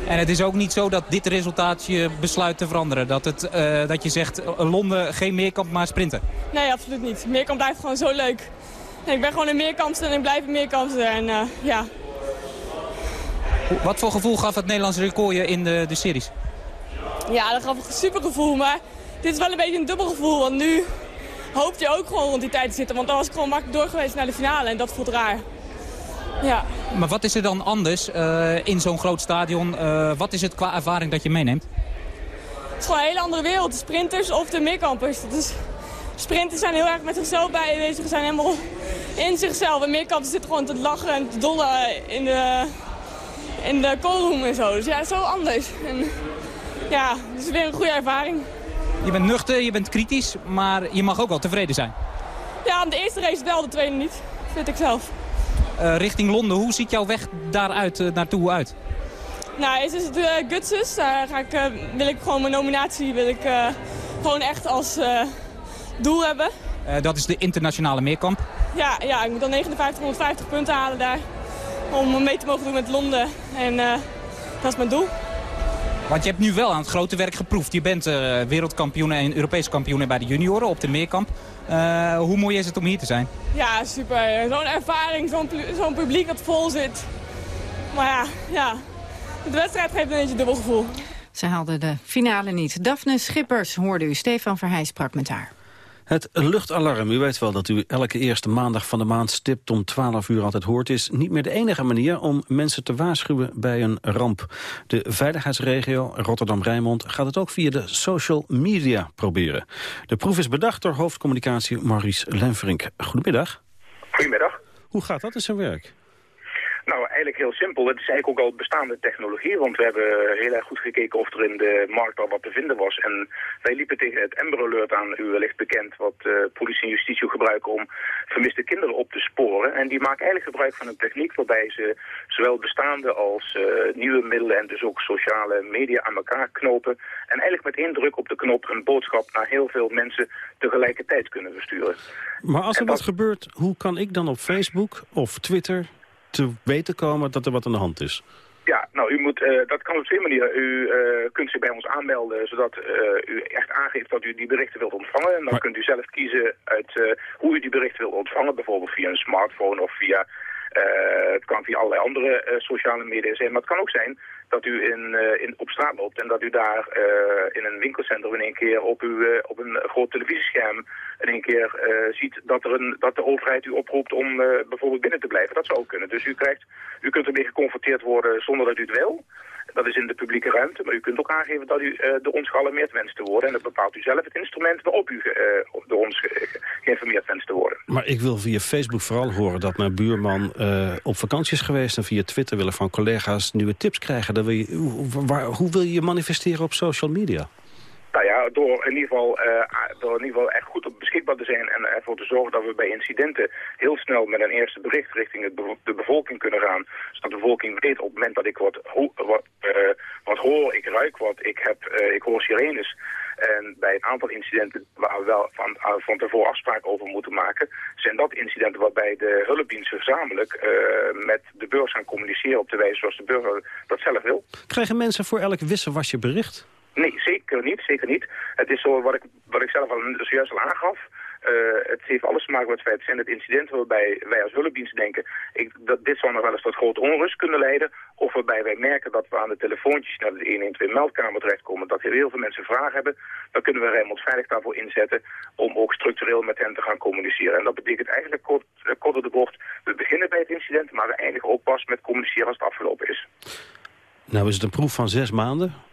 Speaker 23: En het is ook niet zo dat dit resultaat je besluit te veranderen. Dat, het, dat je zegt, Londen geen meerkamp, maar sprinten.
Speaker 22: Nee, absoluut niet. Meerkamp blijft gewoon zo leuk. En ik ben gewoon een meerkampster en ik blijf een meerkampster. En ja,
Speaker 23: wat voor gevoel gaf het Nederlandse record je in de, de series?
Speaker 22: Ja, dat gaf een super gevoel. Maar dit is wel een beetje een dubbel gevoel. Want nu hoop je ook gewoon rond die tijd te zitten. Want dan was ik gewoon makkelijk doorgeweest naar de finale. En dat voelt raar. Ja.
Speaker 23: Maar wat is er dan anders uh, in zo'n groot stadion? Uh, wat is het qua ervaring dat je meeneemt?
Speaker 22: Het is gewoon een hele andere wereld. De sprinters of de meerkampers. Dus sprinters zijn heel erg met zichzelf bij Ze zijn helemaal in zichzelf. En meerkampers zitten gewoon te lachen en te dollen in de, in de callroom en zo. Dus ja, zo anders. En, ja, het is weer een goede ervaring.
Speaker 23: Je bent nuchter, je bent kritisch, maar je mag ook wel tevreden zijn.
Speaker 22: Ja, de eerste race wel, de tweede niet. Vind ik zelf.
Speaker 23: Uh, richting Londen, hoe ziet jouw weg daaruit uh, naartoe uit?
Speaker 22: Nou, is het de uh, Gutsus. Daar ga ik, wil ik gewoon mijn nominatie wil ik, gewoon echt als doel hebben.
Speaker 23: dat is de internationale meerkamp?
Speaker 22: Ja, ja, ik moet dan 5950 punten halen daar om mee te mogen doen met Londen. En dat is mijn doel.
Speaker 23: Want je hebt nu wel aan het grote werk geproefd. Je bent uh, wereldkampioen en Europese kampioen bij de junioren op de meerkamp. Uh, hoe mooi is het om hier te zijn?
Speaker 22: Ja, super. Zo'n ervaring, zo'n publiek dat vol zit. Maar ja, ja, de wedstrijd geeft een beetje dubbel gevoel.
Speaker 14: Ze haalde de finale niet. Daphne Schippers hoorde u. Stefan Verheij sprak met haar.
Speaker 15: Het luchtalarm, u weet wel dat u elke eerste maandag van de maand stipt om 12 uur altijd hoort, is niet meer de enige manier om mensen te waarschuwen bij een ramp. De veiligheidsregio Rotterdam-Rijnmond gaat het ook via de social media proberen. De proef is bedacht door hoofdcommunicatie Maurice Lenverink. Goedemiddag.
Speaker 24: Goedemiddag.
Speaker 15: Hoe gaat dat in zijn werk?
Speaker 24: Nou, eigenlijk heel simpel. Het is eigenlijk ook al bestaande technologie, want we hebben heel erg goed gekeken of er in de markt al wat te vinden was. En wij liepen tegen het Amber Alert aan, u wellicht bekend, wat uh, politie en justitie gebruiken om vermiste kinderen op te sporen. En die maken eigenlijk gebruik van een techniek waarbij ze zowel bestaande als uh, nieuwe middelen en dus ook sociale media aan elkaar knopen. En eigenlijk met één druk op de knop een boodschap naar heel veel mensen tegelijkertijd kunnen versturen.
Speaker 15: Maar als er wat gebeurt, hoe kan ik dan op Facebook of Twitter te weten komen dat er wat aan de hand is?
Speaker 24: Ja, nou, u moet, uh, dat kan op twee manieren. U uh, kunt zich bij ons aanmelden, zodat uh, u echt aangeeft dat u die berichten wilt ontvangen. En dan maar... kunt u zelf kiezen uit hoe u die berichten wilt ontvangen. Bijvoorbeeld via een smartphone of via het kan via allerlei andere sociale media zijn. Maar het kan ook zijn dat u in, uh, in, op straat loopt en dat u daar in een winkelcentrum in één keer op, uw, op een groot televisiescherm in één keer ziet dat, er een, dat de overheid u oproept om bijvoorbeeld binnen te blijven. Dat zou ook kunnen. Dus u, krijgt, u kunt ermee geconfronteerd worden zonder dat u het wil. Dat is in de publieke ruimte, maar u kunt ook aangeven dat u uh, door ons gealarmeerd wenst te worden. En dat bepaalt u zelf het instrument waarop u uh, door ons ge geïnformeerd wenst te worden.
Speaker 15: Maar ik wil via Facebook vooral horen dat mijn buurman uh, op vakantie is geweest... en via Twitter willen van collega's nieuwe tips krijgen. Dan wil je, hoe, waar, hoe wil je je manifesteren op social media?
Speaker 24: Nou ja, door in ieder geval, uh, door in ieder geval echt goed op beschikbaar te zijn en ervoor te zorgen dat we bij incidenten heel snel met een eerste bericht richting de bevolking kunnen gaan. Zodat de bevolking weet op het moment dat ik wat, wat, uh, wat hoor, ik ruik wat, ik, heb, uh, ik hoor sirenes. En bij een aantal incidenten waar we wel van, van tevoren afspraken over moeten maken, zijn dat incidenten waarbij de hulpdiensten gezamenlijk met de burgers gaan communiceren op de wijze zoals de burger dat zelf wil.
Speaker 15: Krijgen mensen voor elk wisselwasje bericht?
Speaker 24: Nee, zeker niet. Zeker niet. Het is zo wat ik, wat ik zelf al zojuist al aangaf. Uh, het heeft alles te maken met het feit, zijn het incidenten waarbij wij als hulpdienst denken, ik, dat dit zou nog wel eens tot grote onrust kunnen leiden, of waarbij wij merken dat we aan de telefoontjes naar de 112 meldkamer terechtkomen, dat heel veel mensen vragen hebben, dan kunnen we Rijnmond Veilig daarvoor inzetten om ook structureel met hen te gaan communiceren. En dat betekent eigenlijk kort, uh, kort op de bocht, we beginnen bij het incident, maar we eindigen ook pas met communiceren als het afgelopen is.
Speaker 15: Nou is het een proef van zes maanden.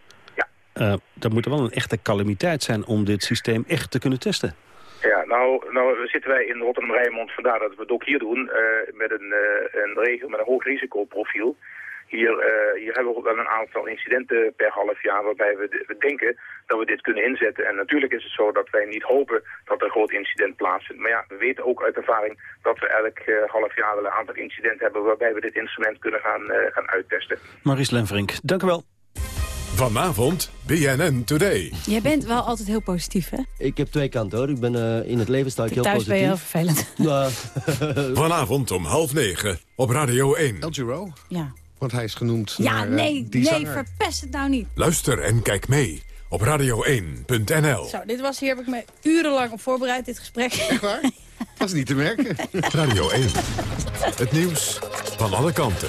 Speaker 15: Uh, dat moet wel een echte calamiteit zijn om dit systeem echt te kunnen testen.
Speaker 24: Ja, nou, nou zitten wij in Rotterdam-Rijnmond, vandaar dat we het ook hier doen, uh, met een, uh, een regio met een hoog risicoprofiel. Hier, uh, hier hebben we ook wel een aantal incidenten per half jaar waarbij we, we, denken dat we dit kunnen inzetten. En natuurlijk is het zo dat wij niet hopen dat er een groot incident plaatsvindt. Maar ja, we weten ook uit ervaring dat we elk uh, half jaar wel een aantal incidenten hebben waarbij we dit instrument kunnen gaan, uh, gaan uittesten.
Speaker 15: Maurice Lenverink, dank u wel.
Speaker 1: Vanavond BNN Today.
Speaker 25: Jij bent wel altijd heel positief, hè?
Speaker 26: Ik heb twee kanten, hoor. Ik ben uh, in het leven sta ik heel
Speaker 25: Thuis
Speaker 26: positief.
Speaker 25: Thuis ben je heel
Speaker 26: vervelend.
Speaker 1: Vanavond om half negen op Radio 1.
Speaker 27: El Giro?
Speaker 25: Ja.
Speaker 27: Want hij is genoemd
Speaker 25: Ja,
Speaker 27: naar, uh,
Speaker 25: nee,
Speaker 27: die
Speaker 25: nee,
Speaker 27: zanger.
Speaker 25: verpest het nou niet.
Speaker 1: Luister en kijk mee op radio1.nl.
Speaker 25: Zo, dit was, hier heb ik me urenlang op voorbereid, dit gesprek.
Speaker 27: Echt waar? Dat is niet te merken.
Speaker 1: Radio 1. Het nieuws van alle kanten.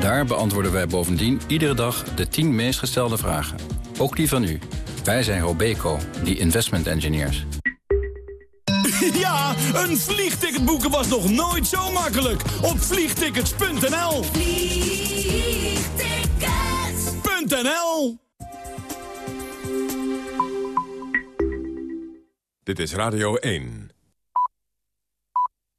Speaker 28: Daar beantwoorden wij bovendien iedere dag de 10 meest gestelde vragen. Ook die van u. Wij zijn Robeco, die investment engineers.
Speaker 29: Ja, een vliegticket boeken was nog nooit zo makkelijk. Op vliegtickets.nl Vliegtickets.nl
Speaker 1: Dit is Radio 1.